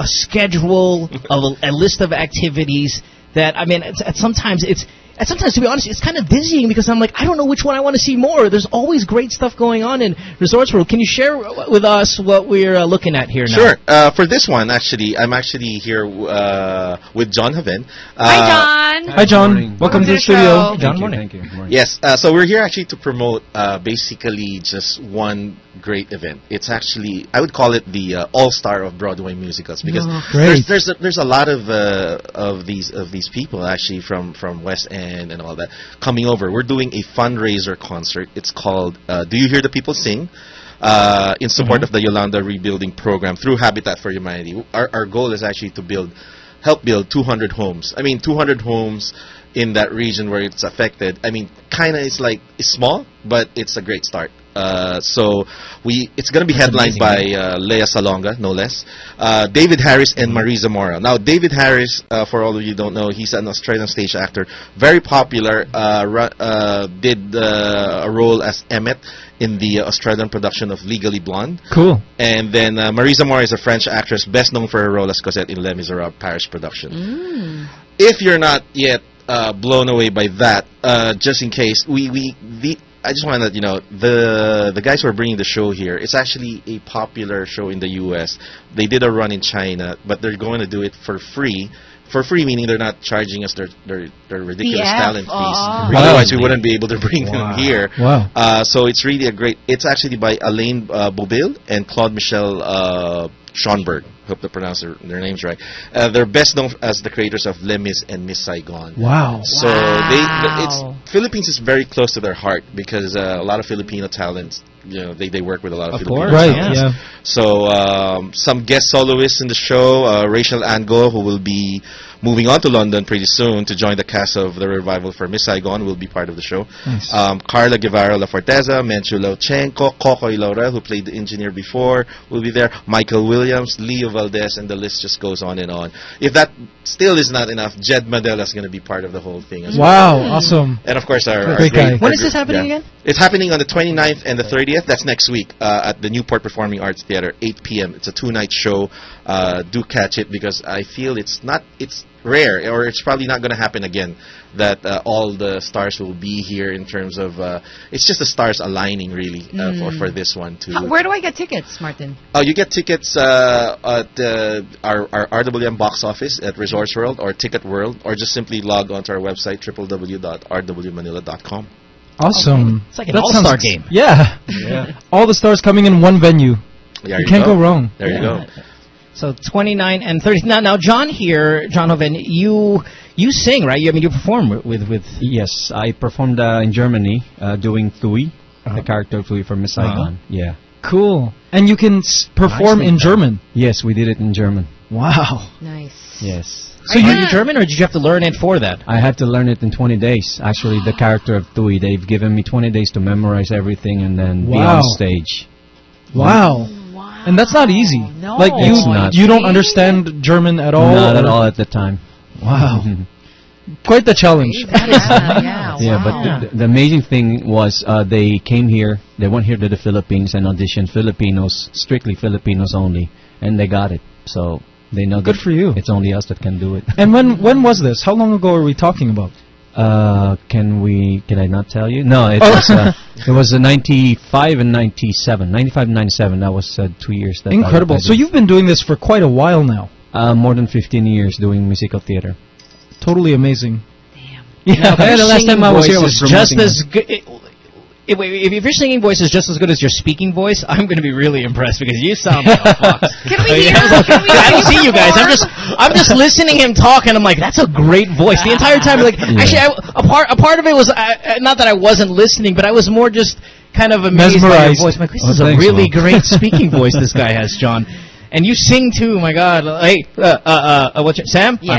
a schedule of a, a list of activities that I mean, it's, it's sometimes it's. And sometimes, to be honest, it's kind of dizzying because I'm like, I don't know which one I want to see more. There's always great stuff going on in Resorts World. Can you share with us what we're uh, looking at here now? Sure. Uh, for this one, actually, I'm actually here uh, with John Haven. Uh, Hi, John. Hi, John. Welcome to the studio. show. John, morning. Thank you. Morning. Yes, uh, so we're here actually to promote uh, basically just one great event. It's actually I would call it the uh, all star of Broadway musicals because Great. there's there's a, there's a lot of uh, of these of these people actually from from West End and all that coming over. We're doing a fundraiser concert. It's called uh, Do You Hear the People Sing? Uh, in support of the Yolanda Rebuilding Program through Habitat for Humanity. Our, our goal is actually to build, help build 200 homes. I mean, 200 homes in that region where it's affected. I mean, kind of is like it's small, but it's a great start. Uh, so we it's going to be That's headlined amazing, by uh, Lea Salonga, no less. Uh, David Harris and Marie Zamora. Now, David Harris, uh, for all of you who don't know, he's an Australian stage actor, very popular. Uh, uh, did uh, a role as Emmett in the Australian production of Legally Blonde. Cool. And then uh, Marie Zamora is a French actress, best known for her role as Cosette in Les Miserables Paris production. If you're not yet uh, blown away by that, uh, just in case, we, we the I just want to you know the the guys who are bringing the show here. It's actually a popular show in the U.S. They did a run in China, but they're going to do it for free. For free meaning they're not charging us their their, their ridiculous BF, talent fees. oh. Otherwise, we wouldn't be able to bring Wow. them here. Wow. Uh, so it's really a great. It's actually by Alain uh, Boublil and Claude Michel uh, Schonberg. Hope to pronounce their, their names right. Uh, they're best known as the creators of Les Mis and Miss Saigon. Wow. So Wow. they, it's Philippines is very close to their heart because uh, a lot of Filipino talents, you know, they, they work with a lot of, Of Filipino course, Right, yeah. So um, some guest soloists in the show, uh, Rachelle Ann Go, who will be moving on to London pretty soon to join the cast of the revival for Miss Saigon, will be part of the show. Nice. Um, Carla Guevara Laforteza, Menchu Lauchengco, Kokoy Laurel, who played the engineer before, will be there. Michael Williams, Leo Valdez, and the list just goes on and on. If that still is not enough, Jed Madela is going to be part of the whole thing as Wow, well. awesome. And of course, our, our Great guy. great- When our is this happening yeah. again? It's happening on the 29th and the 30th. That's next week uh, at the Newport Performing Arts Theater, 8 p.m. It's a two-night show. Uh, do catch it because I feel it's not it's rare or it's probably not going to happen again that uh, all the stars will be here in terms of uh, it's just the stars aligning really uh, for for this one too. How, where do I get tickets, Martin? Oh, you get tickets uh, at uh, our, our RWM box office at Resorts World or Ticket World, or just simply log onto our website www.rwmanila.com. Awesome. It's like an That all-star sounds- game. Yeah. Yeah. All the stars coming in one venue. There you can't go wrong. There you go. So 29 and 30. Now, now, John here, John Hoven, you you sing, right? You, I mean, you perform with with. Yes, I performed uh, in Germany uh, doing Thuy, Uh-huh. the character of Thuy from Miss Saigon. Yeah. Cool. And you can s- perform Nicely in done. German. Yes, we did it in German. Wow. Nice. Yes. So you, you German, or did you have to learn it for that? I had to learn it in 20 days. Actually, the character of Thuy, they've given me 20 days to memorize everything and then be on stage. Wow. And that's not easy. No. Like you It's not. you don't understand German at all. Not at all at the time. Wow. Quite the challenge. That is, uh, yeah, Yeah, wow. but the, the amazing thing was uh, they came here, they went here to the Philippines and auditioned Filipinos, strictly Filipinos only, and they got it. So they know Good that for you. it's only us that can do it. And when when was this? How long ago are we talking about? Uh, can we? Can I not tell you? No, it Oh. was. Uh, it was uh, 95 and 97. 95 and 97. That was uh, two years. That Incredible. I So you've been doing this for quite a while now. uh, more than 15 years doing musical theater. Totally amazing. Yeah, Yeah, the last time I was here, was just promoting as good. If, if, if your singing voice is just as good as your speaking voice, I'm going to be really impressed because you sound like a fox. Can we I hear? I like, Can we I don't see you guys. I'm just, I'm just listening him talk, and I'm like, that's a great voice. The entire time, like, actually, I, a part, a part of it was uh, uh, not that I wasn't listening, but I was more just kind of amazed by your voice. I'm like, this Oh, is a really Mom. great speaking voice this guy has, John. And you sing too. My God. Hey, uh, uh, uh, what's your Sam? Yeah.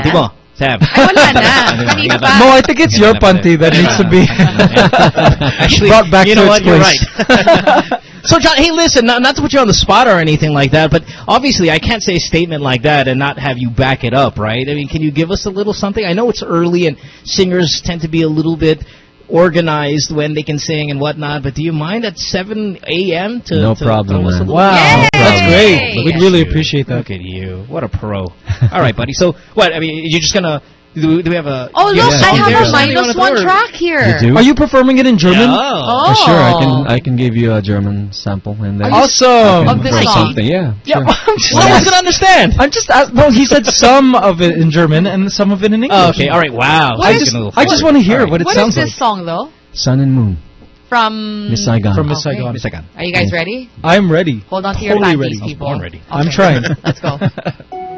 Panty Ay, wala na. Kanina pa. No, I think it's your panty that needs to be Actually, brought back you to know its what? You're place. right. so, John, hey, listen, not, not to put you on the spot or anything like that, but obviously I can't say a statement like that and not have you back it up, right? I mean, can you give us a little something? I know it's early and singers tend to be a little bit organized when they can sing and whatnot, but do you mind at 7 a.m. to No to problem, throw us a man. little- Wow, Yay! That's great. Look We'd really you. appreciate that. Look at you. What a pro. All right, buddy. So, what, I mean, you're just going to, do, do we have a... Oh, do you look, have a I song have there a something you minus wanna one throw, track here. You do? Are you performing it in German? Oh. Oh. For sure, I can I can give you a German sample and then Are Awesome. Of this song? something. Yeah. Yeah, sure. I'm just, Well, I was going to understand. I'm just ask- well, he said some of it in German and some of it in oh, English. Oh, okay, all right, wow. What I just, Taking a little I just want to hear All right. what it What sounds is this song, though? Sun and Moon. From... Miss Saigon. from Miss Okay. Saigon. Miss Saigon. Are you guys Yeah. ready? I'm ready. Hold on to your Totally panties, ready. people. born ready. I'm trying. Let's go.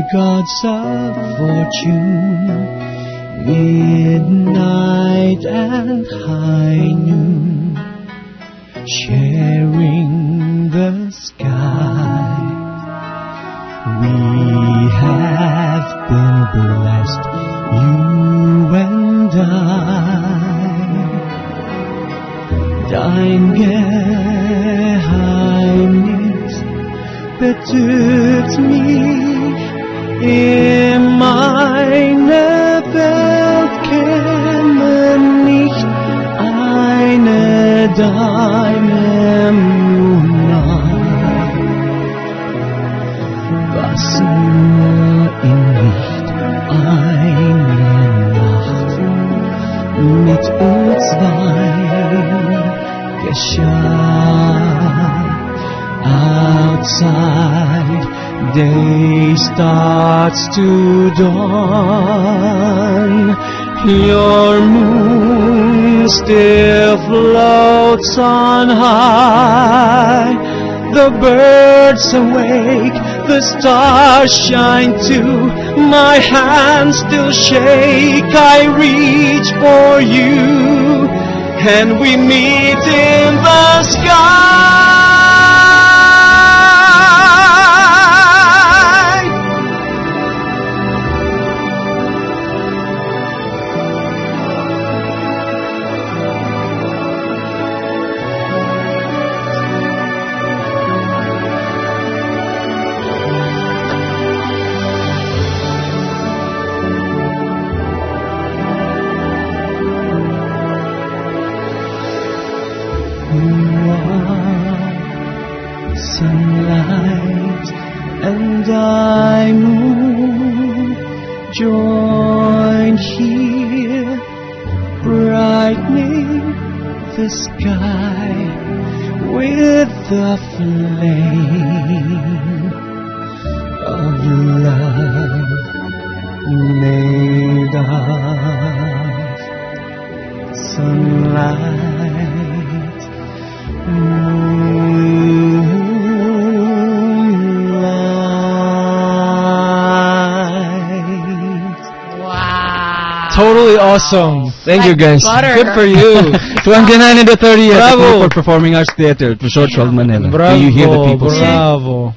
the gods of fortune, midnight and high noon, sharing the sky. We have been blessed, you and I. Dein Geheimnis betrügt mich. In meine Welt käme nicht eine deiner Moonlight was nur in Licht einer Nacht mit uns zwei geschah. Outside, day starts to dawn. Your moon still floats on high. The birds awake, the stars shine too. My hands still shake, I reach for you, and we meet in the sky. Totally awesome. Thank you, guys. butter. Good for you. 29 and the 30th Bravo. Newport Performing Arts Theater for Resorts World Manila. Bravo, Can you hear the people sing? bravo.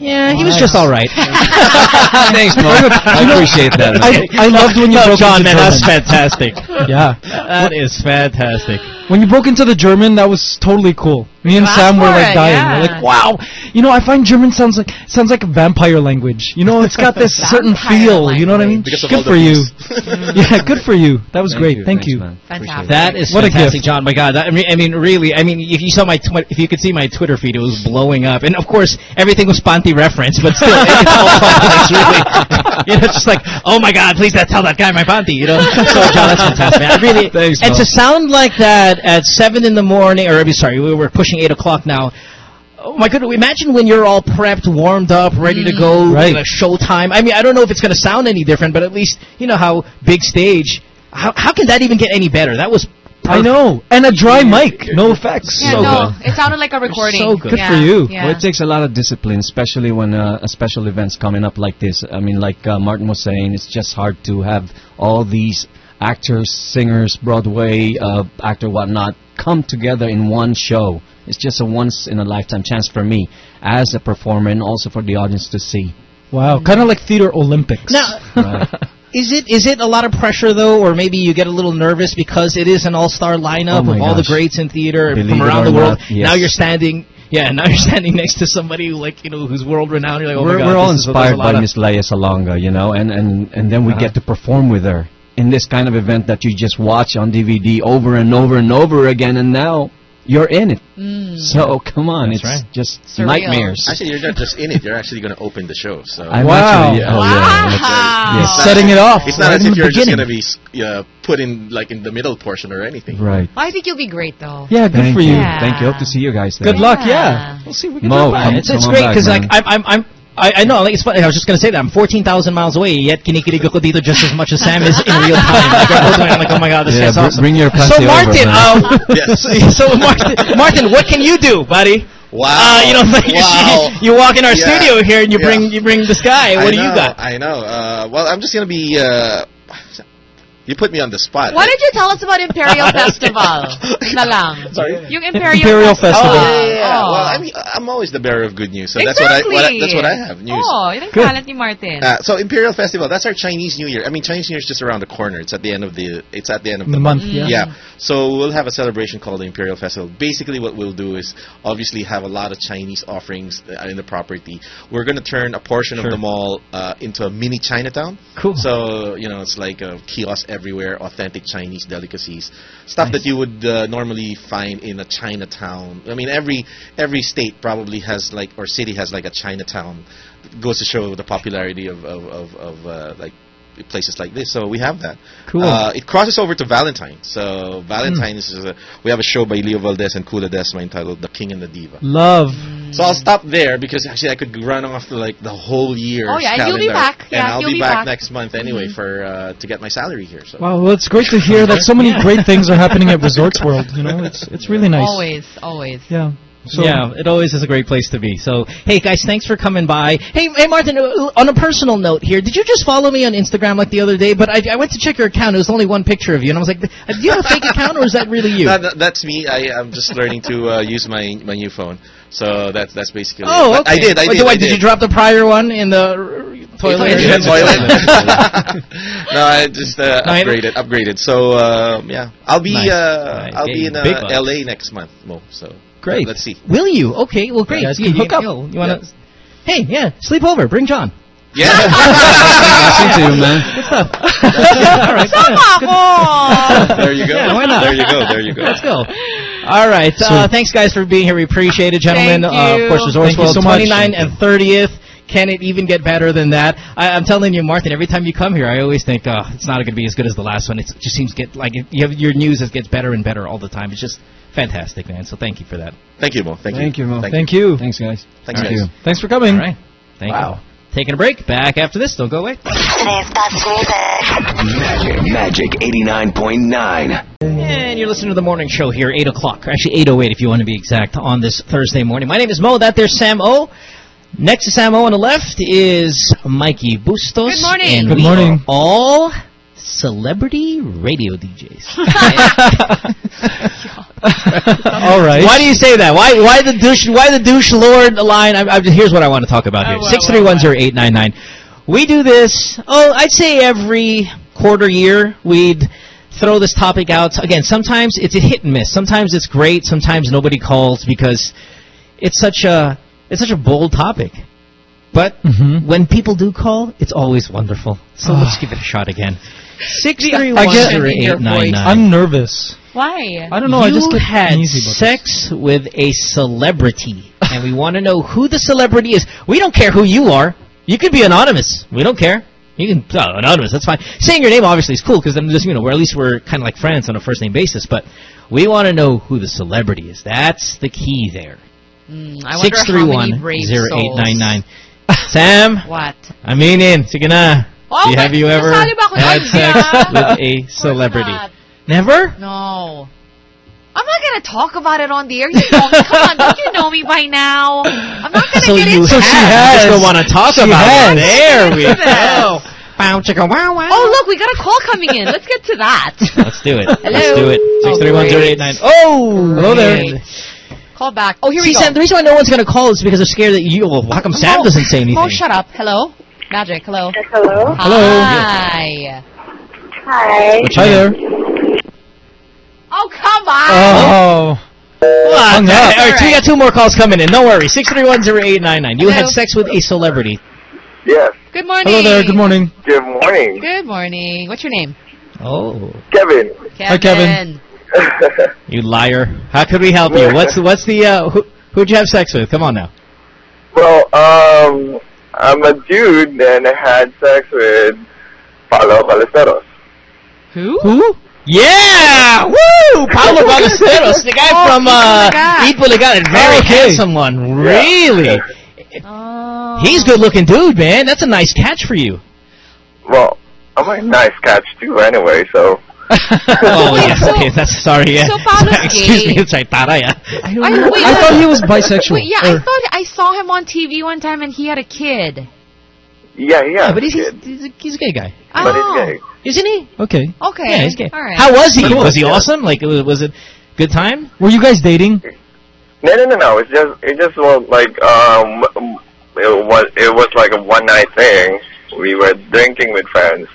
Yeah, he was Nice. just all right. Thanks, Mo. I appreciate that. I, I loved when you no, broke John, into man, that's fantastic. Yeah. That is fantastic. When you broke into the German, that was totally cool. Me and Sam were like it, dying. yeah. We're like, wow. You know, I find German sounds like sounds like a vampire language. You know, it's got this certain Vampire feel. You know what I mean? Because good for you. yeah, good for you. That was Thank great. you. Thank Thanks, you. man. Fantastic. That is What a fantastic, gift. John. My God, that, I mean, I mean, really, I mean, if you saw my, tw- if you could see my Twitter feed, it was blowing up, and of course, everything was Panty reference, but still, it's all complex, really. You know, it's just like, oh my God, please don't tell that guy my Panty, you know. So, John, that's fantastic, man. I really, Thanks, and Mo. to sound like that at seven in the morning, or I mean, sorry, we were pushing eight o'clock now. Oh my goodness! Imagine when you're all prepped, warmed up, ready to go, Right. you know, showtime. I mean, I don't know if it's going to sound any different, but at least you know how big stage. How how can that even get any better? That was I know. And a dry mic. No effects. Yeah, So no, good. it sounded like a recording. So good. Good Yeah, for you. Yeah. Well, it takes a lot of discipline, especially when uh, a special event's coming up like this. I mean, like uh, Martin was saying, it's just hard to have all these actors, singers, Broadway uh, actor, whatnot, come together in one show. It's just a once in a lifetime chance for me as a performer and also for the audience to see. Wow. Kind of like theater Olympics. now. Right. Is it is it a lot of pressure though, or maybe you get a little nervous because it is an all-star lineup Oh my of all the greats in theater Believe from around the world? not, yes. Now you're standing, yeah, now you're standing next to somebody who like you know who's world renowned. You're like, oh we're my God, we're all this is- there's inspired a lot by Miss Lea Salonga, you know, and, and, and then we Uh-huh. get to perform with her in this kind of event that you just watch on DVD over and over and over again, and now you're in it. So come on, That's it's right. just Surreal. nightmares. Actually, you're not just in it. You're actually going to open the show. So I'm Wow. actually, oh yeah, Wow. that's- yes. Setting it off. It's not right as if you're just going to be uh, put in like in the middle portion or anything. Right. I think you'll be great though. Yeah, good Thank for you. you. Yeah. Thank you. Hope to see you guys there. Good luck. Yeah. Yeah. We'll see. if We can Mo, do it. come- It's, it's on great because like. I'm I'm I'm. I, I know, like it's funny. I was just gonna say that I'm 14,000 miles away, yet kinikilig ako dito just as much as Sam is in real time. Like, I'm both like, oh my god, this Yeah, guy's br- awesome. bring your so Pase over, Martin, um, Yes. so Martin, Martin, what can you do, buddy? Wow. Uh, you know, like wow. you, walk in our Yeah. studio here and you Yeah. bring you bring this guy. What I do you got? I know. Uh, well, I'm just going to be. Uh, you put me on the spot. Why don't you tell us about Imperial Festival? Na lang. Sorry? Yung Imperial, Imperial Festival. Oh, yeah, yeah, yeah. Oh. Well, I mean, I'm always the bearer of good news, so exactly. that's what I, what I that's what I have news. Oh, yun ang Good. talent ni Martin. Uh, so Imperial Festival, that's our Chinese New Year. I mean, Chinese New Year is just around the corner. It's at the end of the it's at the end of the, The month, yeah. Yeah. So we'll have a celebration called the Imperial Festival. Basically, what we'll do is obviously have a lot of Chinese offerings in the property. We're going to turn a portion Sure. of the mall uh, into a mini Chinatown. Cool. So you know, it's like a kiosk everywhere, authentic Chinese delicacies, stuff that you would uh, normally find in a Chinatown. I mean, every every state probably has like or city has like a Chinatown. Goes to show the popularity of of of, of uh, like places like this. So we have that. Cool. Uh, it crosses over to Valentine. So Valentine is a, we have a show by Leo Valdez and Kula Desma entitled "The King and the Diva." Love. So I'll stop there because actually I could run off the, like the whole year. Oh, yeah, and you'll be back. and Yeah, I'll you'll be be back, back. next month anyway Mhm. for uh, to get my salary here. So Wow, well, it's great to hear that so many great things are happening at Resorts World. You know, it's it's really nice. Always, always. Yeah. So, yeah, it always is a great place to be. So, hey guys, thanks for coming by. Hey, hey Martin, uh, on a personal note here, did you just follow me on Instagram like the other day? But I, I went to check your account. It was only one picture of you, and I was like, "Uh, do you have a fake account or is that really you? No, no, that's me. I, I'm just learning to uh, use my my new phone. So that's that's basically. Oh, okay. I did. I did. wait, I did did. you drop the prior one in the toilet? In the toilet. no, I just uh, upgraded. Upgraded. So um, yeah, I'll be Nice, uh, nice. I'll be in uh. L.A. next month, Mo. So Great. Let's see. Will you? Okay, well, great. You guys You- can you- hook up. You, want to? Hey, yeah, sleep over. Bring John. Yeah. Listen to you, man. Good stuff. All right. Come there you go. Yeah, why not? There you go. There you go. Let's go. All right. Uh, thanks, guys, for being here. We appreciate it, gentlemen. Thank Uh, you. of course, Resorts Thank you World so much. 29 and 30th. Can it even get better than that? I, I'm telling you, Martin. Every time you come here, I always think, oh, it's not going to be as good as the last one. It's, it just seems get like it, you have your news just gets better and better all the time. It's just fantastic, man. So thank you for that. Thank you, Mo. Thank, Thank you, Mo. Thank you. Thanks, guys. Thanks, Thank guys. you. Thanks for coming. All right. Thank Wow. you. Taking a break. Back after this. Don't go away. Today's best music. Magic, Magic 89.9. And you're listening to the morning show here, 8 o'clock. Actually, 8.08 if you want to be exact, on this Thursday morning. My name is Mo. That there's Sam O. Next to Sam O on the left is Mikey Bustos. Good morning. And Good we morning. are all celebrity radio DJs. All right. Why do you say that? Why why the douche why the douche lord line? I, I, here's what I want to talk about oh, here. Oh, well, Six three one zero eight nine nine. We do this. Oh, I'd say every quarter year we'd throw this topic out. Again, sometimes it's a hit and miss. Sometimes it's great. Sometimes nobody calls because it's such a it's such a bold topic. But Mhm. when people do call, it's always wonderful. So let's give it a shot again. Six three I one get- zero eight nine nine. I'm nervous. Why? I don't know. You I just get had uneasy about sex with a celebrity, and we want to know who the celebrity is. We don't care who you are. You could be anonymous. We don't care. You can oh, anonymous. That's fine. Saying your name obviously is cool because then just you know, we're at least we're kind of like friends on a first name basis. But we want to know who the celebrity is. That's the key there. Mm, I wonder Six three one zero eight nine nine. Sam, What? aminin. Sige na. Oh, have you ever kasali ba ako had sex with a celebrity? Never. No. I'm not gonna talk about it on the air. You know me. Come on, don't you know me by now? I'm not gonna So get you into have. she You has. just don't want to talk She about has. it. There we go. Bow, chicka, wow, wow. Oh, look, we got a call coming in. Let's get to that. Let's do it. Let's do it. Oh, Six three one zero eight nine. Oh, Hello there. Man. Call back. Oh, here See, we go. Sam, the reason why no one's going to call is because they're scared that you. Well, how come Sam Mo- doesn't say anything? Mo, shut up. Hello? Magic, hello. Hello. Hi. Hi. Hi there. Oh, come on. Oh. What Hung up. All right, so we got two more calls coming in. Don't worry. Six three one zero eight nine nine. You had sex with a celebrity. Yes. Good morning. Hello there. Good morning. Good morning, Good morning. What's your name? Oh, Kevin. Kevin. Hi, Kevin. you liar! How could we help you? What's what's the uh, who, who'd you have sex with? Come on now. well, um, I'm a dude and I had sex with Paolo Ballesteros. Who? Who? Yeah! Woo! Paolo Ballesteros, the guy Oh, from uh, Eat Eat Bulaga, a very Oh, okay. handsome one. Really? Oh. He's good-looking dude, man. That's a nice catch for you. Well, I'm a nice catch too anyway, so. Oh, Wait, yes. so- okay, that's sorry. Yeah. so Paolo's Excuse gay. me, it's like taray. ah. I, wait, I thought he was bisexual. Wait, yeah, Or- I thought I saw him on TV one time and he had a kid. Yeah, yeah. Yeah, but he's, kid. he's, a, he's a gay guy, But oh. he's gay. isn't he? Okay. Okay. Yeah, he's gay. All right. How was he? Cool. Was he Yeah. awesome? Like, was, was it good time? Were you guys dating? No, no, no, no. It's just, it just was like, um, it was, it was like a one night thing. We were drinking with friends,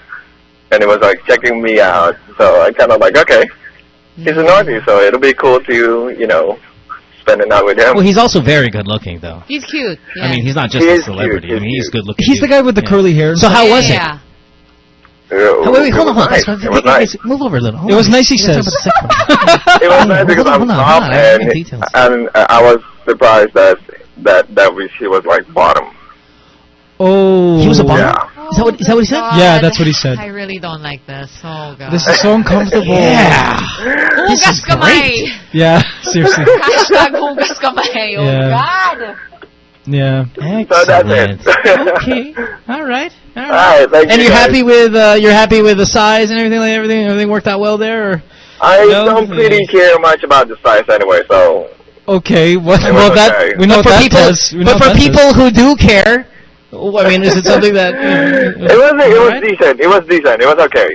and it was like checking me out. So I kind of like, okay, he's a naughty, so it'll be cool to, you know, spend a night with him. Well, he's also very good-looking, though. He's cute. Yeah. I mean, he's not just He a celebrity. cute, I mean, he's he's good-looking. He's the guy with the Yeah. curly hair. So stuff. how was it? yeah. Oh, wait, wait, hold it on, was hold on. nice. Let's- It was hey, nice. guys, Move over a little. Hold It was on. nice, he says. about the sex part. It was nice because Hold I'm hold top, hold on, I and, and uh, I was surprised that that that we, she was like bottom. Oh. He was a bottom? Yeah. Is that what, is that what he said? God. Yeah, that's what he said. I really don't like this. Oh, God. This is so uncomfortable. Yeah. Oh, This is gas great. Yeah. seriously. Hashtag hugas kamay. Oh, Yeah. God. Yeah. So that's it. okay. All right. All All right, thank and you you're happy with uh, you're happy with the size and everything like everything everything worked out well there. Or? I No? don't really care much about the size anyway, so Okay. Well, It was well that we know but for that people, does. We know but for people does. who do care, oh, I mean, is it something that it was it was decent. It was decent. It was okay.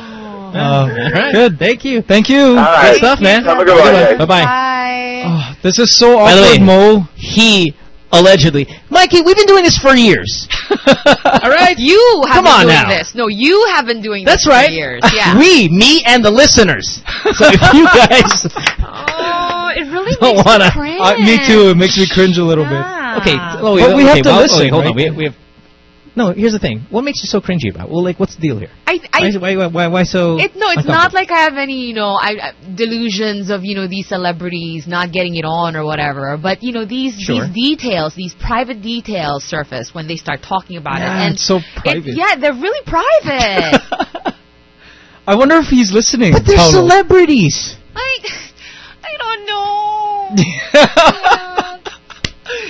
Uh, Good. Thank you. Thank you. All right. Good stuff, man. Have a good one, guys. Bye bye. Bye. Oh, this is so By the way, awkward, Mo. he allegedly, Mikey, we've been doing this for years. All right. You have Come been on doing now. this. No, you have been doing That's this right. for years. Yeah. We, me, and the listeners. So if you guys oh, it really don't makes wanna- me cringe. Uh, me too. It makes me cringe a little bit. Okay, oh, But we have okay, to well, listen, okay, hold on. We, we have. No, here's the thing. What makes you so cringy about? it? Well, like, what's the deal here? I, I, Why, why, why, why so? It, no, it's not like I have any, you know, I, I- delusions of, you know, these celebrities not getting it on or whatever. But you know, these Sure. these details, these private details surface when they start talking about Yeah, it, and it's so it- private. yeah, they're really private. I wonder if he's listening. But they're Paolo. celebrities. I, I don't know.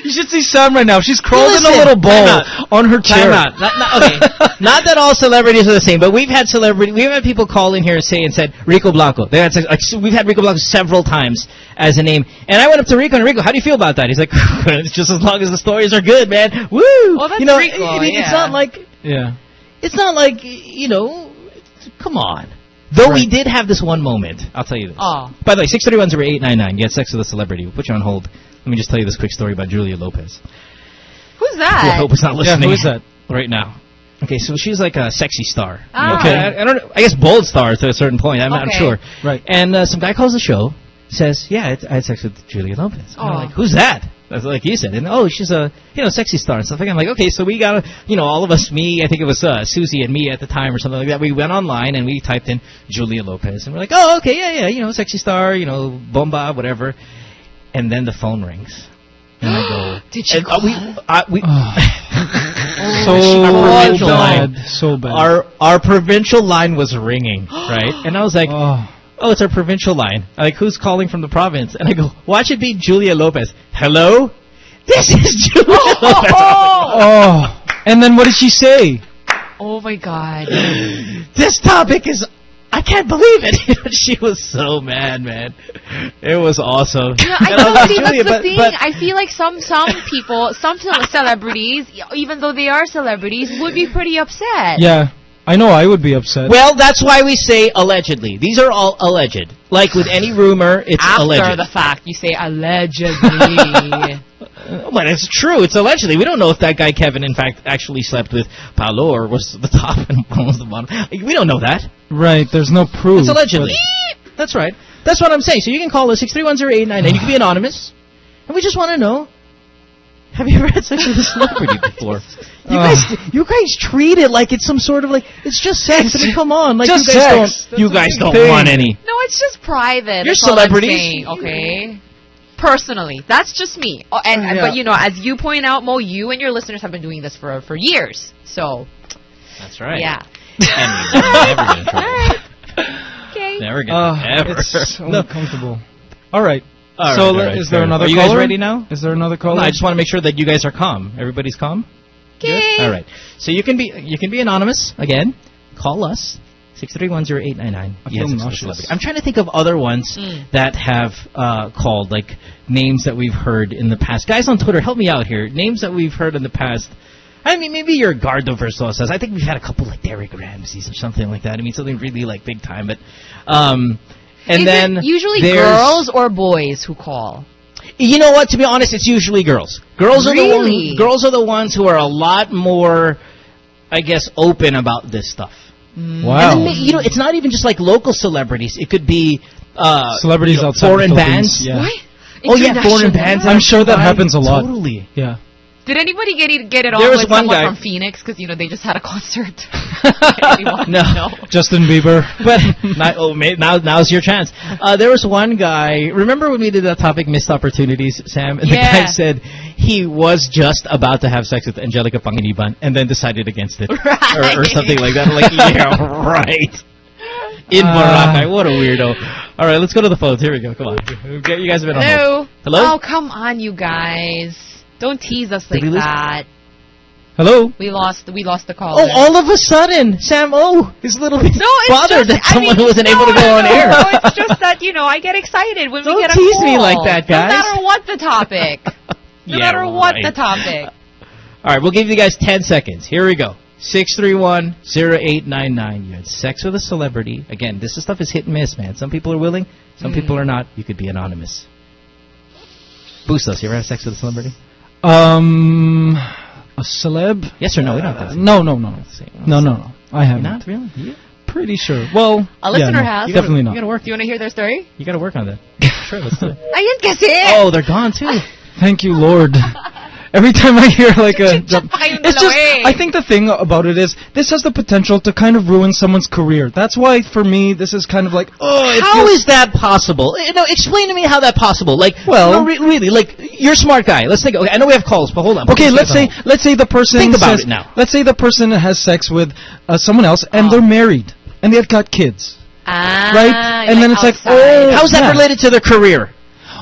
You should see Sam right now. She's crawling Listen, a little ball on her Time chair. out. Not, not, okay, not that all celebrities are the same, but we've had celebrity, we've had people call in here and say and said Rico Blanco. They had, like, we've had Rico Blanco several times as a name, and I went up to Rico and Rico, how do you feel about that? He's like, it's just as long as the stories are good, man. Woo! Well, that's you know, Rico, I mean, it's not like Yeah. it's not like you know. Come on. Though we did have this one moment, I'll tell you this. Oh. By the way, six thirty one zero eight nine nine. You had sex with a celebrity. We'll put you on hold. Let me just tell you this quick story about Julia Lopez. Who's that I that? hope it's not Yeah, listening. who is that? Right now. Okay, so she's like a sexy star. Ah. Okay, I, I don't. know- I guess bold star to a certain point. I'm not sure. Right. And uh, some guy calls the show, says, "Yeah, I had- I had sex with Julia Lopez." And I'm Oh. like, "Who's that?" That's like you said. And oh, she's a you know sexy star and stuff. like that. I'm like, okay, so we got you know all of us, me, I think it was uh, Susie and me at the time or something like that. We went online and we typed in Julia Lopez and we're like, oh, okay, yeah, yeah, you know, sexy star, you know, bomba, whatever. And then the phone rings. And I go, Did she and, uh, we, uh, we, So Our provincial bad. line. So bad. our our provincial line was ringing, right? And I was like, oh. oh, it's our provincial line. I'm like, who's calling from the province? And I go, watch it be Julia Lopez. Hello? This is Julia Lopez. oh. And then what did she say? Oh my god. This topic is, I can't believe it. she was so mad, man. It was awesome. Yeah, I And was know. like, See, that's "Julia, the but- thing. but- I feel like some some people, some celebrities, even though they are celebrities, would be pretty upset. Yeah. I know I would be upset. well, that's why we say allegedly. These are all alleged. Like with any rumor, it's After alleged. the fact, you say allegedly. Uh, But it's true. It's allegedly. We don't know if that guy Kevin, in fact, actually slept with Paolo or was the top and one was the bottom. Like, we don't know that. right. There's no proof. It's allegedly. That's right. That's what I'm saying. So you can call us six three one zero eight nine nine. You can be anonymous, and we just want to know: Have you ever had sex with a celebrity before? You guys, you guys treat it like it's some sort of like it's just sex. I mean, come on, like Just you guys sex. don't, That's you guys don't thing. want any. no, it's just private. You're That's all I'm celebrities. saying, okay. Personally, that's just me. Oh, and Yeah. but you know, as you point out, Mo, you and your listeners have been doing this for for years. So That's right. yeah. And we never get in trouble. Okay. Never get Uh, ever. it's so No. uncomfortable. All right. All so right, all right, is there enough. another Are you caller? guys ready now? Is there another caller? No, I just want to make sure that you guys are calm. Everybody's calm. Okay. All right. So you can be you can be anonymous again. Call us six three one zero eight nine nine. I feel nauseous. I'm trying to think of other ones Mm. that have uh, called like names that we've heard in the past. Guys on Twitter, help me out here. Names that we've heard in the past. I mean, maybe your Gardo Versoza. I think we've had a couple like Derek Ramsay or something like that. I mean, something really like big time. But um, and Is then usually girls or boys who call? you know what? To be honest, it's usually girls. Girls are the Really? ones, girls are the ones who are a lot more, I guess, open about this stuff. Wow. And then, you know, it's not even just like local celebrities. It could be uh, Celebrities you know, outside the foreign bands. yeah. What? Oh yeah, foreign bands. I'm sure that happens a lot. Totally. Yeah. Did anybody get it, get it on There was with one someone guy- from Phoenix? Because you know they just had a concert. No. no. Justin Bieber. But now, oh, may, now, now's your chance. Uh, there was one guy. Remember when we did that topic, missed opportunities, Sam? And the guy said he was just about to have sex with Angelica Panganiban and then decided against it, Right. or, or something like that. I'm like, yeah, right. In Ah. Boracay, what a weirdo. All right, let's go to the phones. Here we go. Come on. You guys have been on hold. Hello? Oh, come on, you guys. Don't tease us like that. Hello? We lost. We lost the call. Oh, all of a sudden, Sam O is a little bit No, bothered just, that I someone mean, who wasn't no, able to go on air. No, it's just that you know I get excited when Don't we get a call. Don't tease me like that, guys. No matter what the topic. No Yeah, matter what the topic. All right, we'll give you guys 10 seconds. Here we go. 631-0899. You had sex with a celebrity. Again, this stuff is hit and miss, man. Some people are willing, some Hmm. people are not. You could be anonymous. Bustos, you ever have sex with a celebrity? Um, a celeb? Yes or no? We don't have to say. No, no, no, no, no, no, no. I haven't. Not really? You, Pretty sure. Well, A yeah, listener no, has. Definitely not. you gotta work. Do you want to hear their story? You gotta work on that. sure, let's do it. Ayan kasi. Oh, they're gone too. Thank you, Lord. Every time I hear like a, it's just. I think the thing about it is this has the potential to kind of ruin someone's career. That's why for me this is kind of like oh, How is that possible? Eh, No, explain to me how that possible. Like, Well- no, re- really, like, you're a smart guy. Let's think. Okay, I know we have calls, but hold on. Okay, Let's say let's say the person Think about says- it now. Let's say the person has sex with uh, someone else and Oh. they're married and they've got kids. Ah, Right? And then it's like, oh, How's that yeah. related to their career?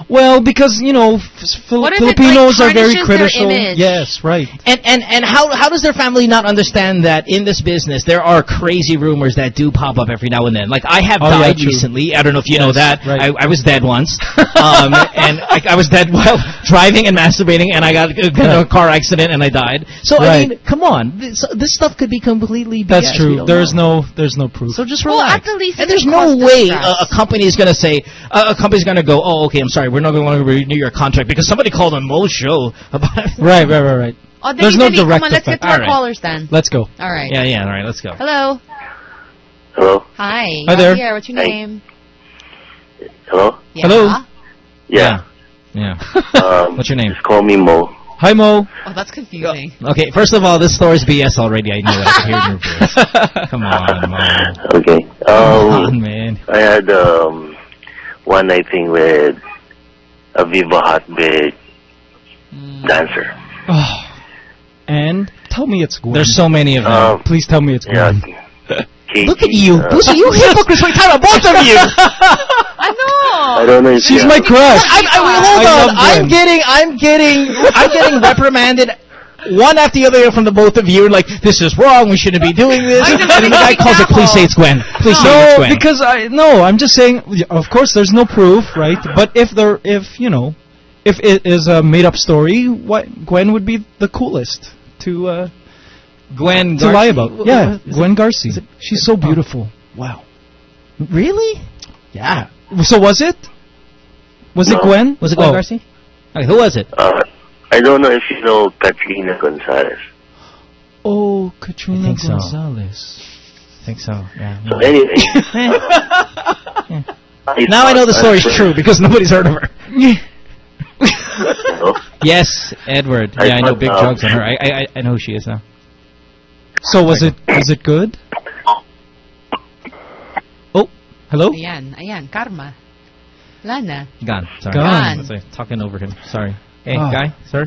Well, because you know, f- Fil- What if it, like, Filipinos are very tarnishes their critical. image? Yes, right. And and and how how does their family not understand that in this business there are crazy rumors that do pop up every now and then? Like I have Oh, died true. recently. I don't know if you know that. right. I, I was dead once, um, and I, I was dead while driving and masturbating, and I got in a car accident and I died. So I mean, come on, this, this stuff could be completely. BS. That's true. There's know. no there's no proof. So just relax. Well, relax. at the least and there's no way a, a company is going to say uh, a is going to go, oh, okay, I'm sorry, we're not going to renew your contract because somebody called on Mo's show about. right, right, right, right. Oh, dali, There's no dali. direct Come on, let's effect. get to our All right. callers then. Let's go. All right. Yeah, yeah. All right, let's go. Hello. Hello? Hi. Hi there. Here. What's your Hi. name? Hello? Yeah. Hello. Yeah. Yeah. Um, What's your name? Just call me Mo. Hi, Mo. Oh, that's confusing. Okay, first of all, this story's BS already. I knew it. I could hear your voice. Come on, Mo. Okay. Come Um, on, man. I had um, one night thing with a Viva Hot Babe dancer. Oh. And tell me it's Gwen. There's so many of them. Um, Please tell me it's yeah. Gwen. Katie, Look at you. uh, Lucy, you hypocrites. Wait, time out, both of you. I I don't know She's you my crush. I, I, wait, hold I on. I'm getting, I'm getting, I'm getting reprimanded. One after the other from the both of you, like this is wrong. We shouldn't be doing this. And then the guy big calls it. Please say it's Gwen. Please say it's No, Gwen. because I no, I'm just saying. Of course, there's no proof, right? But if there, if you know, if it is a made-up story, what Gwen would be the coolest to uh, Gwen to lie about. Yeah, Is it- Gwen Garcia. She's so beautiful. Wow. Really? Yeah. So was it? Was it Gwen? Was it Gwen Oh. Garcia? Okay, who was it? Uh, I don't know if you know Katrina Gonzalez. Oh, Katrina I think so. Gonzalez. I think so. Yeah. So anyway, Now I know the story's true because nobody's heard of her. You? Yes, Edward. I Yeah, I know big um, drugs on her. I, I I know who she is now. So was it was it good? Oh, hello. Ayan, ayan, karma. Lana. Gone. Sorry. Gone. Sorry, Talking over him. Sorry. Hey, Ah. guy, sir.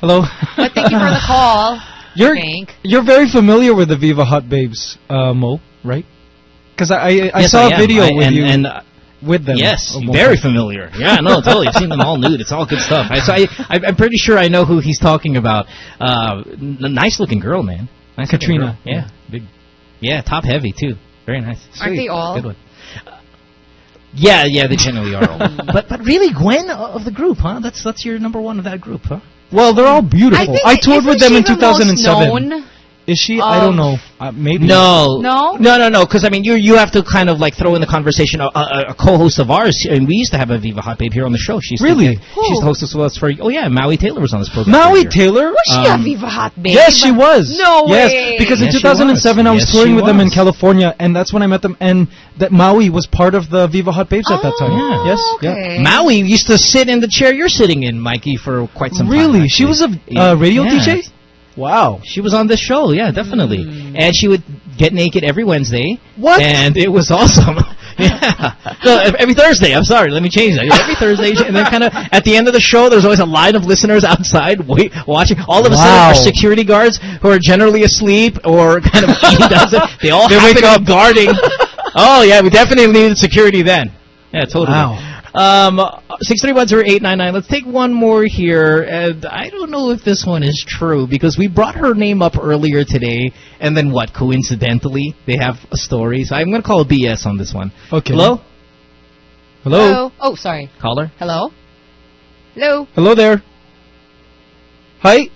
Hello. But thank you for the call. You're Thank. you're very familiar with the Viva Hot Babes, uh, Mo, right? Because I I, I Yes, saw I a video I- with and, you And uh, with them. yes, very point. familiar. Yeah, no, totally. I've seen them all nude. It's all good stuff. I, so I, I, I'm pretty sure I know who he's talking about. Uh, nice looking girl, man. Nice Katrina. girl. Yeah, big. Yeah, top heavy too. Very nice. Aren't they all? Good one. Yeah, yeah, they generally are. all. but but really, Gwen of the group, huh? That's that's your number one of that group, huh? Well, they're all beautiful. I, I toured with them in she the most 2007. Known? Is she? I don't know. Uh, maybe. No, No? no, no, no. Because I mean, you you have to kind of like throw in the conversation a, a, a co-host of ours, and we used to have a Viva Hot Babe here on the show. She's Really? she's the hostess with us for. Oh yeah, Maui Taylor was on this program. Maui year. Taylor? Was she Um, a Viva Hot Babe? Yes, she was. No yes, way. because Yes, in she 2007 I was was. touring with she them in. California, and that's when I met them. And that Maui was part of the Viva Hot Babes at that time. Oh, Yes, yeah. Maui used to sit in the chair you're sitting in, Mikey, for quite some time. Really? She was a uh, radio Yeah. DJ? Wow. She was on this show, yeah, definitely. Hmm. And she would get naked every Wednesday. What? And it was awesome. yeah. Ev- every Thursday. I'm sorry. Let me change that. Every Thursday, and then kind of at the end of the show, there's always a line of listeners outside wait, watching. All of a sudden, our security guards who are generally asleep or kind of eating they all They wake up. guarding. oh yeah, we definitely needed security then. Yeah, totally. Wow. Um, six three one zero eight nine nine. Let's take one more here, and I don't know if this one is true because we brought her name up earlier today, and then what? Coincidentally, they have a story. So I'm going to call BS on this one. Okay. Hello, Hello. Oh, sorry. caller. Hello? Hello? Hello there. Hi.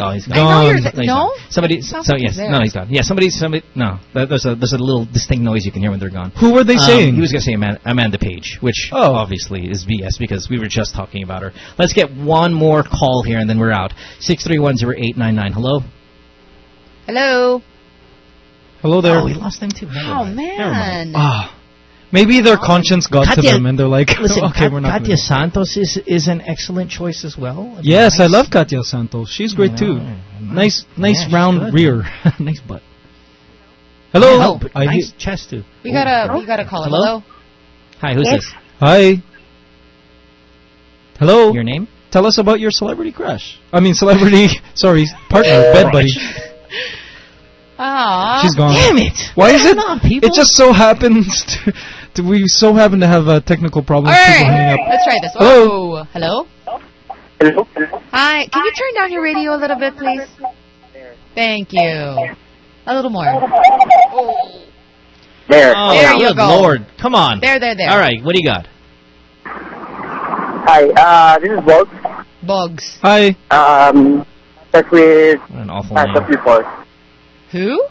Oh, he's I gone. know you're No, th- he's no? gone. Somebody. Sounds So like yes. he's there. No, he's gone. Yeah. Somebody. Somebody. No. There's a there's a little distinct noise you can hear when they're gone. Who were they Um, saying? He was going to say Amanda, Amanda Page, which Oh. obviously is BS because we were just talking about her. Let's get one more call here and then we're out. Six three one zero eight nine nine. Hello. Hello? Hello there. Oh, we lost them too. Never Oh, mind. Never mind. man. Ah. Maybe their conscience got to them and they're like, Listen, okay, Kat- we're not. Katya Santos is is an excellent choice as well. Yes, I Nice. love Katya Santos. She's great too. Nice, nice Yeah, round good. rear. nice butt. Hello. Oh, but I nice he- chest too. We got a we got a caller. Hello? Hello? Hi, who's Yes. this? Hi. Hello. Your name? Tell us about your celebrity crush. I mean, celebrity. sorry, partner, bed buddy. Ah. She's gone. Damn it! Why is it? On, people. It just so happens to, to we so happen to have a technical problem. problems. People hanging right. up. Let's try this. Hello. Oh, hello? Hello? Hi. Can you turn down your radio a little bit, please? Thank you. A little more. There. Oh, There you good go. Lord, come on. There, there, there. All right, what do you got? Hi, uh, this is Bugs. Bugs. Hi. Um, that's with What an awful Pass name. of Report. Who?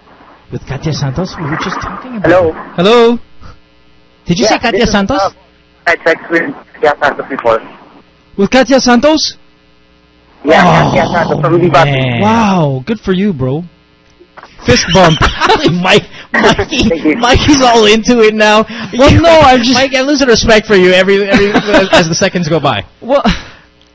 With Katya Santos? We were just talking about Hello? her. Hello. Did you Yeah, say is, Santos? uh, I text with yeah, Pass of Report. With Katya Santos? Yeah, Oh, yeah, Santos from Viva. Wow, good for you, bro. Fist bump. Mike, Mikey. Mikey's all into it now. Well, no, I'm just- Mike, I'm losing respect for you every, every as the seconds go by. Well,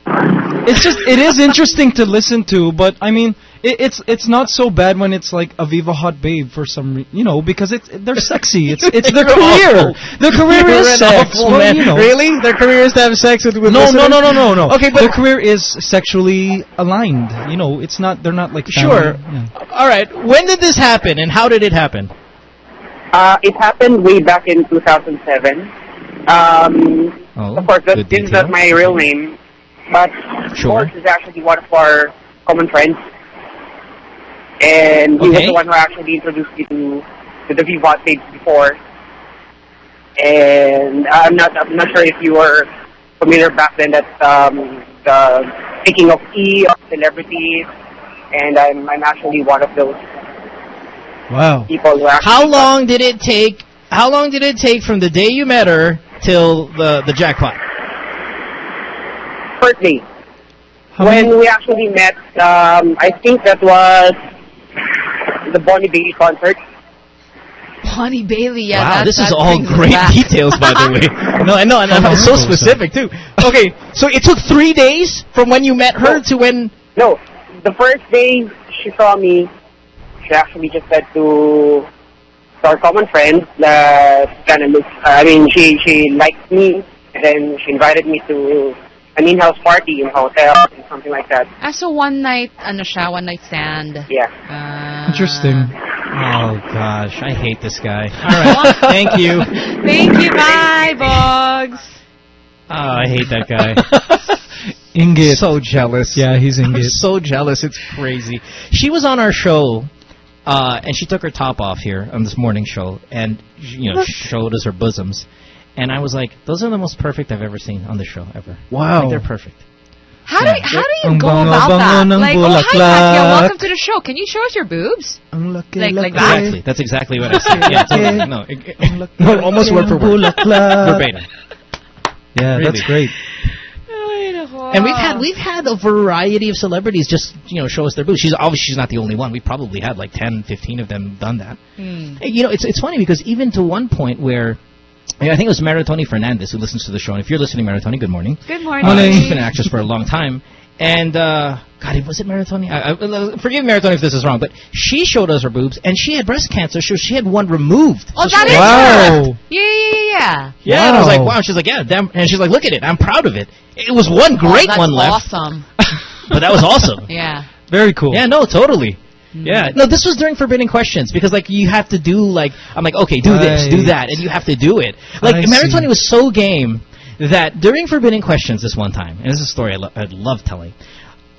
it's just it is interesting to listen to, but I mean, it, it's it's not so bad when it's like a Viva Hot Babe for some, reason, you know, because it's they're sexy. It's it's their career. Their career You're is an sex. awful Well, man. you know. Really? Their career is to have sex with, with No, no, listeners? no, no, no, no. Okay, but their career is sexually aligned. You know, it's not. They're not like Sure. Yeah. all right. When did this happen, and how did it happen? Uh, it happened way back in 2007. Um, Oh, of course, that, this is not my real name, but Sure. Is actually one of our common friends. And he was the one who actually introduced me to, to the Viva page before. And I'm not I'm not sure if you were familiar back then that um, the speaking of E of celebrities, and I'm I'm actually one of those Wow. people who actually How long did it take? How long did it take from the day you met her till the the jackpot? First day. How when many- we actually met, um, I think that was the Bonnie Bailey concert. Bonnie Bailey. Yeah, wow, that, this that is all great back. details, by the way. No, I know, and How I'm so long was that? specific too. Okay, so it took three days from when you met her to when. No, the first day she saw me, she actually just said to, to our common friend that kind of looked, I mean, she, she liked me, and then she invited me to an in-house party in a hotel, and something like that. Ah, so one night, ano siya, one night stand. Yeah. Uh, Interesting. Oh gosh, I hate this guy. All right, thank you. Thank you. Bye, Bugs. Oh, I hate that guy. Ingot. so jealous. Yeah, he's I'm so jealous. It's crazy. She was on our show, uh, and she took her top off here on this morning show, and you know showed us her bosoms. And I was like, those are the most perfect I've ever seen on the show ever. Wow. Like, they're perfect. How do how do you Ang go bango, about bango that? Like, oh hi. Katya, welcome to the show. Can you show us your boobs? Ang laki, Like- like that? Exactly. That's exactly what I said. Yeah, totally. No, it- it- no, almost word for word. Verbatim. Yeah, Really. that's great. And we've had we've had a variety of celebrities just you know show us their boobs. She's obviously she's not the only one. We probably had like 10, 15 of them done that. Hmm. Hey, You know, it's it's funny because even to one point where. I think it was Maritoni Fernandez who listens to the show. And if you're listening, Maritoni, good morning. Good morning. Uh, she's been an actress for a long time. And, uh, God, was it Maritoni? I, I, uh, forgive Maritoni if this is wrong, but she showed us her boobs, and she had breast cancer, so she had one removed. Oh, So that she- is Wow. her. Yeah, yeah, yeah, yeah. Yeah, and I was like, Wow. wow. She's like, yeah, damn. And she's like, look at it. I'm proud of it. It was one great oh, that's one left, awesome. but that was awesome. Yeah. Very cool. Yeah, no, totally. Mm-hmm. Yeah, no, this was during Forbidden Questions because like you have to do like I'm like okay, do this, do that, and you have to do it. Like I Maritoni was so game that during Forbidden Questions this one time, and this is a story I, lo- I love telling.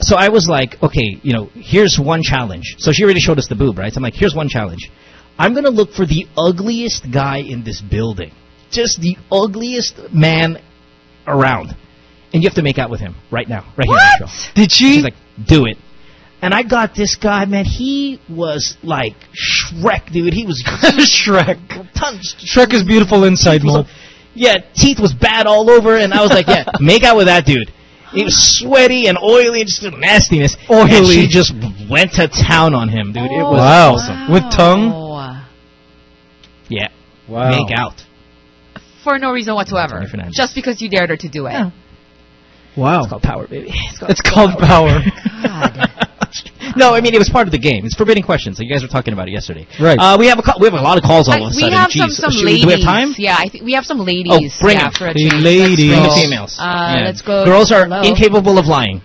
So I was like, okay, you know, here's one challenge. So she already showed us the boob, right? So I'm like, here's one challenge. I'm gonna look for the ugliest guy in this building, just the ugliest man around, and you have to make out with him right now, right here the show. Did she? She's like, do it. And I got this guy, man. He was like Shrek, dude. He was Shrek. Tons. Shrek is beautiful inside, Teeth was Mo. yeah, teeth was bad all over, and I was like, yeah, make out with that dude. He was sweaty and oily and just nastiness. Oily. And Oily. she just went to town on him, dude. It was Wow. awesome. With tongue? Oh, Yeah. Wow. Make out. for no reason whatsoever. Just because you dared her to do it. Wow. It's called power, baby. It's called, It's called power. no, I mean it was part of the game. It's forbidden questions. Like you guys were talking about it yesterday. Right. Uh, we have a co- we have a lot of calls all Uh, of a we have some Jeez. some Should we- ladies. Do we have time? Yeah, I think we have some ladies. Oh, bring yeah, for a The ladies. Bring the females. Uh, Yeah. Let's go. Girls are Hello. incapable of lying.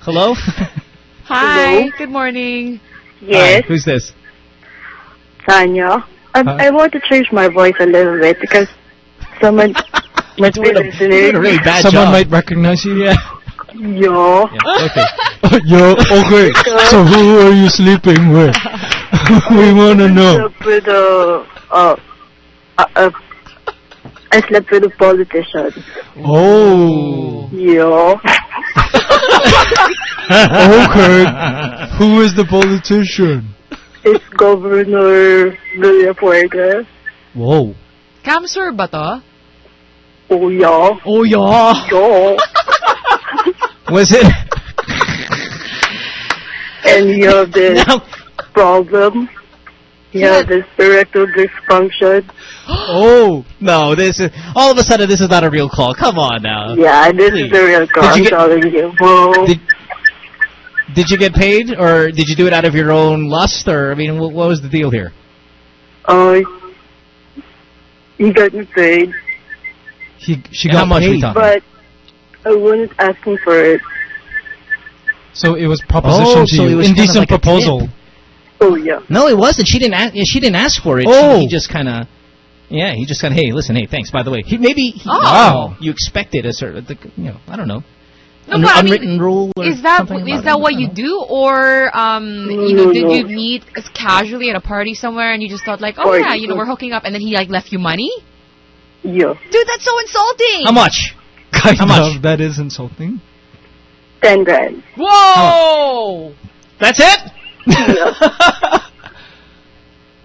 Hello. Hi. Good morning. Yes, Who's this? Tanya. I, Huh? I want to change my voice a little bit because someone might be doing a- listening. you're a really bad Someone job. might recognize you. Yeah. Yo. Okay. Yo, okay. so who are you sleeping with? we want to know. with a, uh, uh, uh, I slept with a politician. Oh. Yo. okay. Who is the politician? It's Governor Villafuerte. Whoa. Camsur ba to? Oh, yeah. Oh, yeah. Yo. Was it? And you have this problem. You have this erectile dysfunction. Oh. No, this is all of a sudden this is not a real call. Come on now. Yeah, this Please. is the real call. Did you I'm telling you. Whoa. Did, did you get paid, or did you do it out of your own lust, or I mean, wh- what was the deal here? Uh, he got me paid, He, she And got how much we paid. talking? but I wasn't asking for it. So it was proposition Oh, to so you. it was kind of Indecent like a proposal. Oh, yeah. No, it wasn't. She didn't. Ask, yeah, she didn't ask for it. She- Oh. he just kind of. Yeah, he just kind of. Hey, listen. Hey, thanks. By the way, he, maybe. He, Oh. Wow. You expected a certain. the- You know, I don't know. No, An but I mean, unwritten rule. Or Is that something is about that it? what you don't or um, you know, did you meet casually at a party somewhere and you just thought like, oh Party. yeah, you know, we're hooking up, and then he like left you money? Yeah. Dude, that's so insulting. How much? Kind How much? of. That is insulting. Ten grand. Whoa! That's it.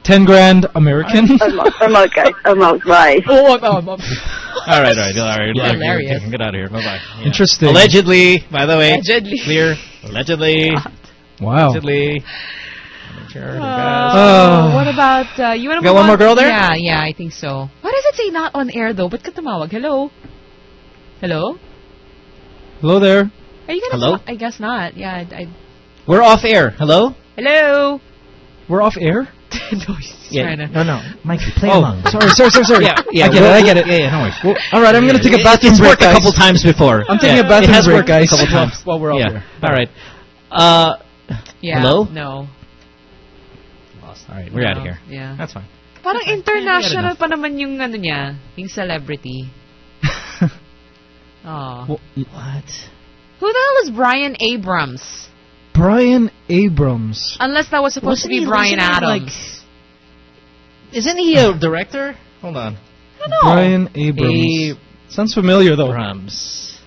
Ten grand American. I'm out, I'm out, guys. I'm out. Bye. Oh, oh, oh, oh. all right, all right, all right. You're all right, hilarious. Get out of here. Bye bye. Interesting. Allegedly, by the way. Allegedly. Clear. Allegedly. Wow. Allegedly. Sure, guys. Oh. what about uh, you want to Got one more girl there? Yeah, yeah, I think so. Why does it say not on air though? Ba't ka? Hello? Hello? Hello there. Are you gonna? Hello? I guess not. Yeah. I, I, We're off air. Hello. hello? We're off air. no, he's Yeah. trying to. No, no, Mikey, play Oh, along. sorry, sorry, sorry, sorry. Yeah, yeah. I get we'll- it. I get it. Yeah, yeah. No worries. Well, all right, I'm gonna take a It- bathroom It's break, worked a couple times before. I'm taking Yeah, a bathroom it has break, worked guys. A couple times. While we're all yeah. here. All right. Uh, Yeah. Hello? No. Lost. All right, we're out of here. Yeah. That's fine. Parang international enough. pa naman yung ano niya, yung celebrity. Oh. What? Who the hell is Bryan Abrams? Bryan Abrams. Unless that was supposed Wasn't to be he- Bryan Adams. like- Isn't he a director? Hold on. I don't know. Bryan Abrams. Sounds familiar though. Abrams.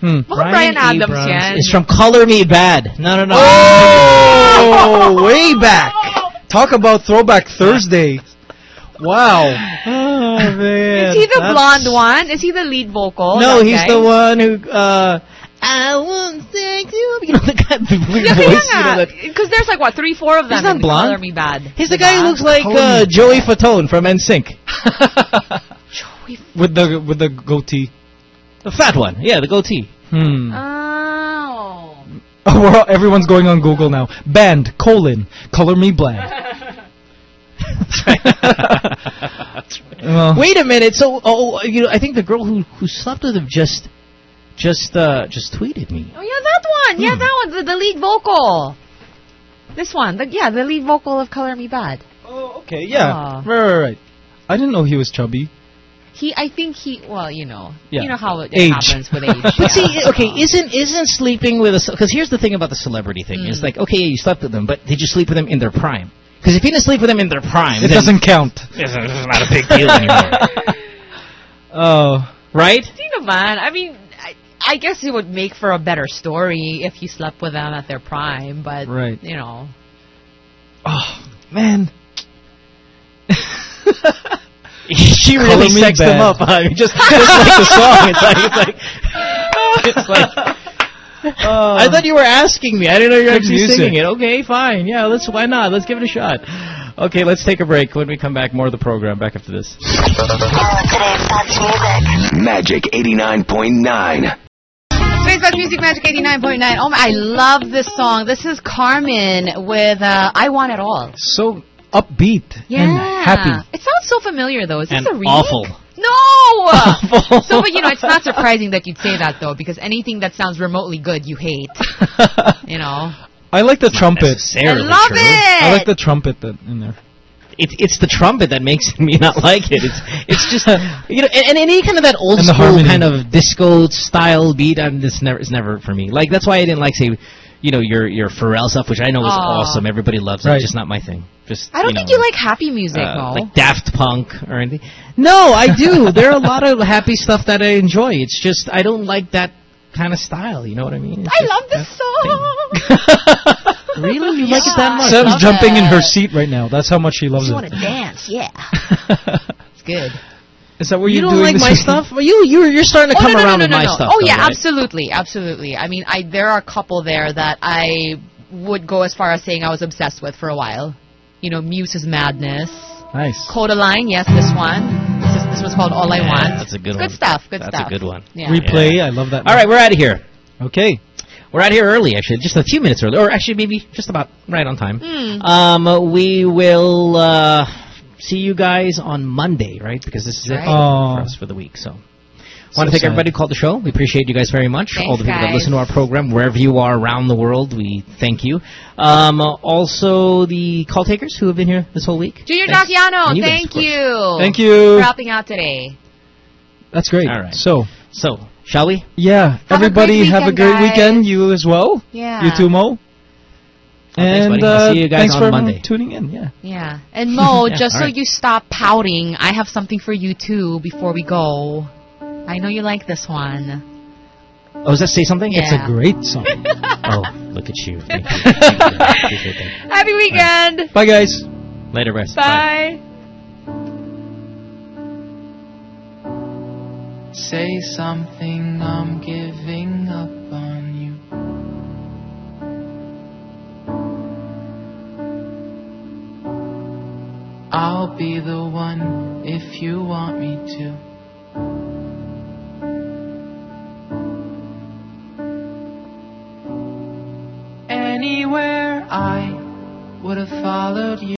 Hmm. Baka Bryan Adams yan. Is from Color Me Badd. No, no, no. Oh, way back. Talk about Throwback Thursday. Wow. Oh, man. Is he the That's- blonde one? Is he the lead vocal? No, he's guy? the one who. uh I won't thank you. You know the guy, the weird Yeah, voice. You know. Because there's like what three, four of them. He's not in blonde. Color Me Badd. He's the guy who looks like uh, Joey Fatone from NSYNC. Joey With the with the goatee. The fat one. Yeah, the goatee. Hmm. Oh. Oh, we're all, everyone's going on Google now. Band colon color me black. Well, Wait a minute. So, oh, you know, I think the girl who who slept with him just just uh just tweeted me. Oh yeah, that one. Hmm. Yeah, that one. The, the lead vocal. This one, the, yeah, the lead vocal of Color Me Badd. Oh, okay, yeah. Aw. Right, right, right. I didn't know he was chubby. He, I think he, well, you know, Yeah. you know how it, it Age. happens with age. But yeah. see, okay, isn't isn't sleeping with a because here's the thing about the celebrity thing is Mm. like okay, you slept with them, but did you sleep with them in their prime? Because if you didn't sleep with them in their prime, It then doesn't count. It's it's not a big deal anymore, Oh. right? Di man. I mean, I, I guess it would make for a better story if you slept with them at their prime, but, Right. you know. Oh, man. she really me sexed bad. them up. I mean, just, just like the song. It's like it's like it's like. I thought you were asking me. I didn't know you were actually music. singing it. Okay, fine. Yeah, let's. Why not? Let's give it a shot. Okay, let's take a break. When we come back, more of the program. Back after this. Magic 89.9. Today's Best Music Magic 89.9. Oh, my, I love this song. This is Karmin with uh, I Want It All. So upbeat Yeah. and happy. It sounds so familiar, though. Is this a remake? awful. No! so, but you know, it's not surprising that you'd say that, though, because anything that sounds remotely good, you hate. you know? I like the trumpet. necessarily I love true. it! I like the trumpet that in there. It's it's the trumpet that makes me not like it. It's it's just you know, and, and any kind of that old school harmony. kind of disco style beat. I'm this never is never for me. Like that's why I didn't like say, you know, your your Pharrell stuff, which I know is Aw. awesome. Everybody loves Right. it. It's just not my thing. Just I don't you think you like happy music, uh, like Daft Punk or anything. No, I do. there are a lot of happy stuff that I enjoy. It's just I don't like that kind of style. You know what I mean? It's I love this song! Really? You like it that much? Sam's love jumping in her seat right now. That's how much she loves you it. want to dance, yeah. it's good. Is that what you you're don't doing like this my stuff? Well, You you you're starting to oh, come no, no, around no, with no, my no. stuff. Oh, though, yeah, right? absolutely, absolutely. I mean, I there are a couple there that I would go as far as saying I was obsessed with for a while. You know, Muse's Madness. Nice. Kodaline, yes, this one. This, is, this was called All I Want. That's a good It's one. good stuff, good That's stuff. That's a good one. Yeah. Replay. I love that. All right, we're out of here. Okay. We're out here early, actually, just a few minutes early, or actually maybe just about right on time. Hmm. Um, we will uh, see you guys on Monday, right? Because this is it Oh. for us for the week. So, want to thank everybody who called the show. We appreciate you guys very much. Thanks, All the people that listen to our program, wherever you are around the world, we thank you. Um, also, the call takers who have been here this whole week. Junior Thanks. Daciano, you guys, thank of you. Thank you. For helping out today. That's great. All right. So, So, shall we? yeah, Have a everybody great have a great guys. weekend. You as well. Yeah. You too, Mo. Thanks, and buddy. I'll uh, see you guys thanks on for Monday. tuning in. Yeah. Yeah. And Mo, Yeah, just so right. you stop pouting, I have something for you too before we go. I know you like this one. Oh, does that say something? Yeah. It's a great song. Oh, look at you. Thank you. Thank you. Happy weekend. Bye, guys. Later, guys. Bye. Say something, I'm giving up on I'll be the one if you want me to. Anywhere I would have followed you.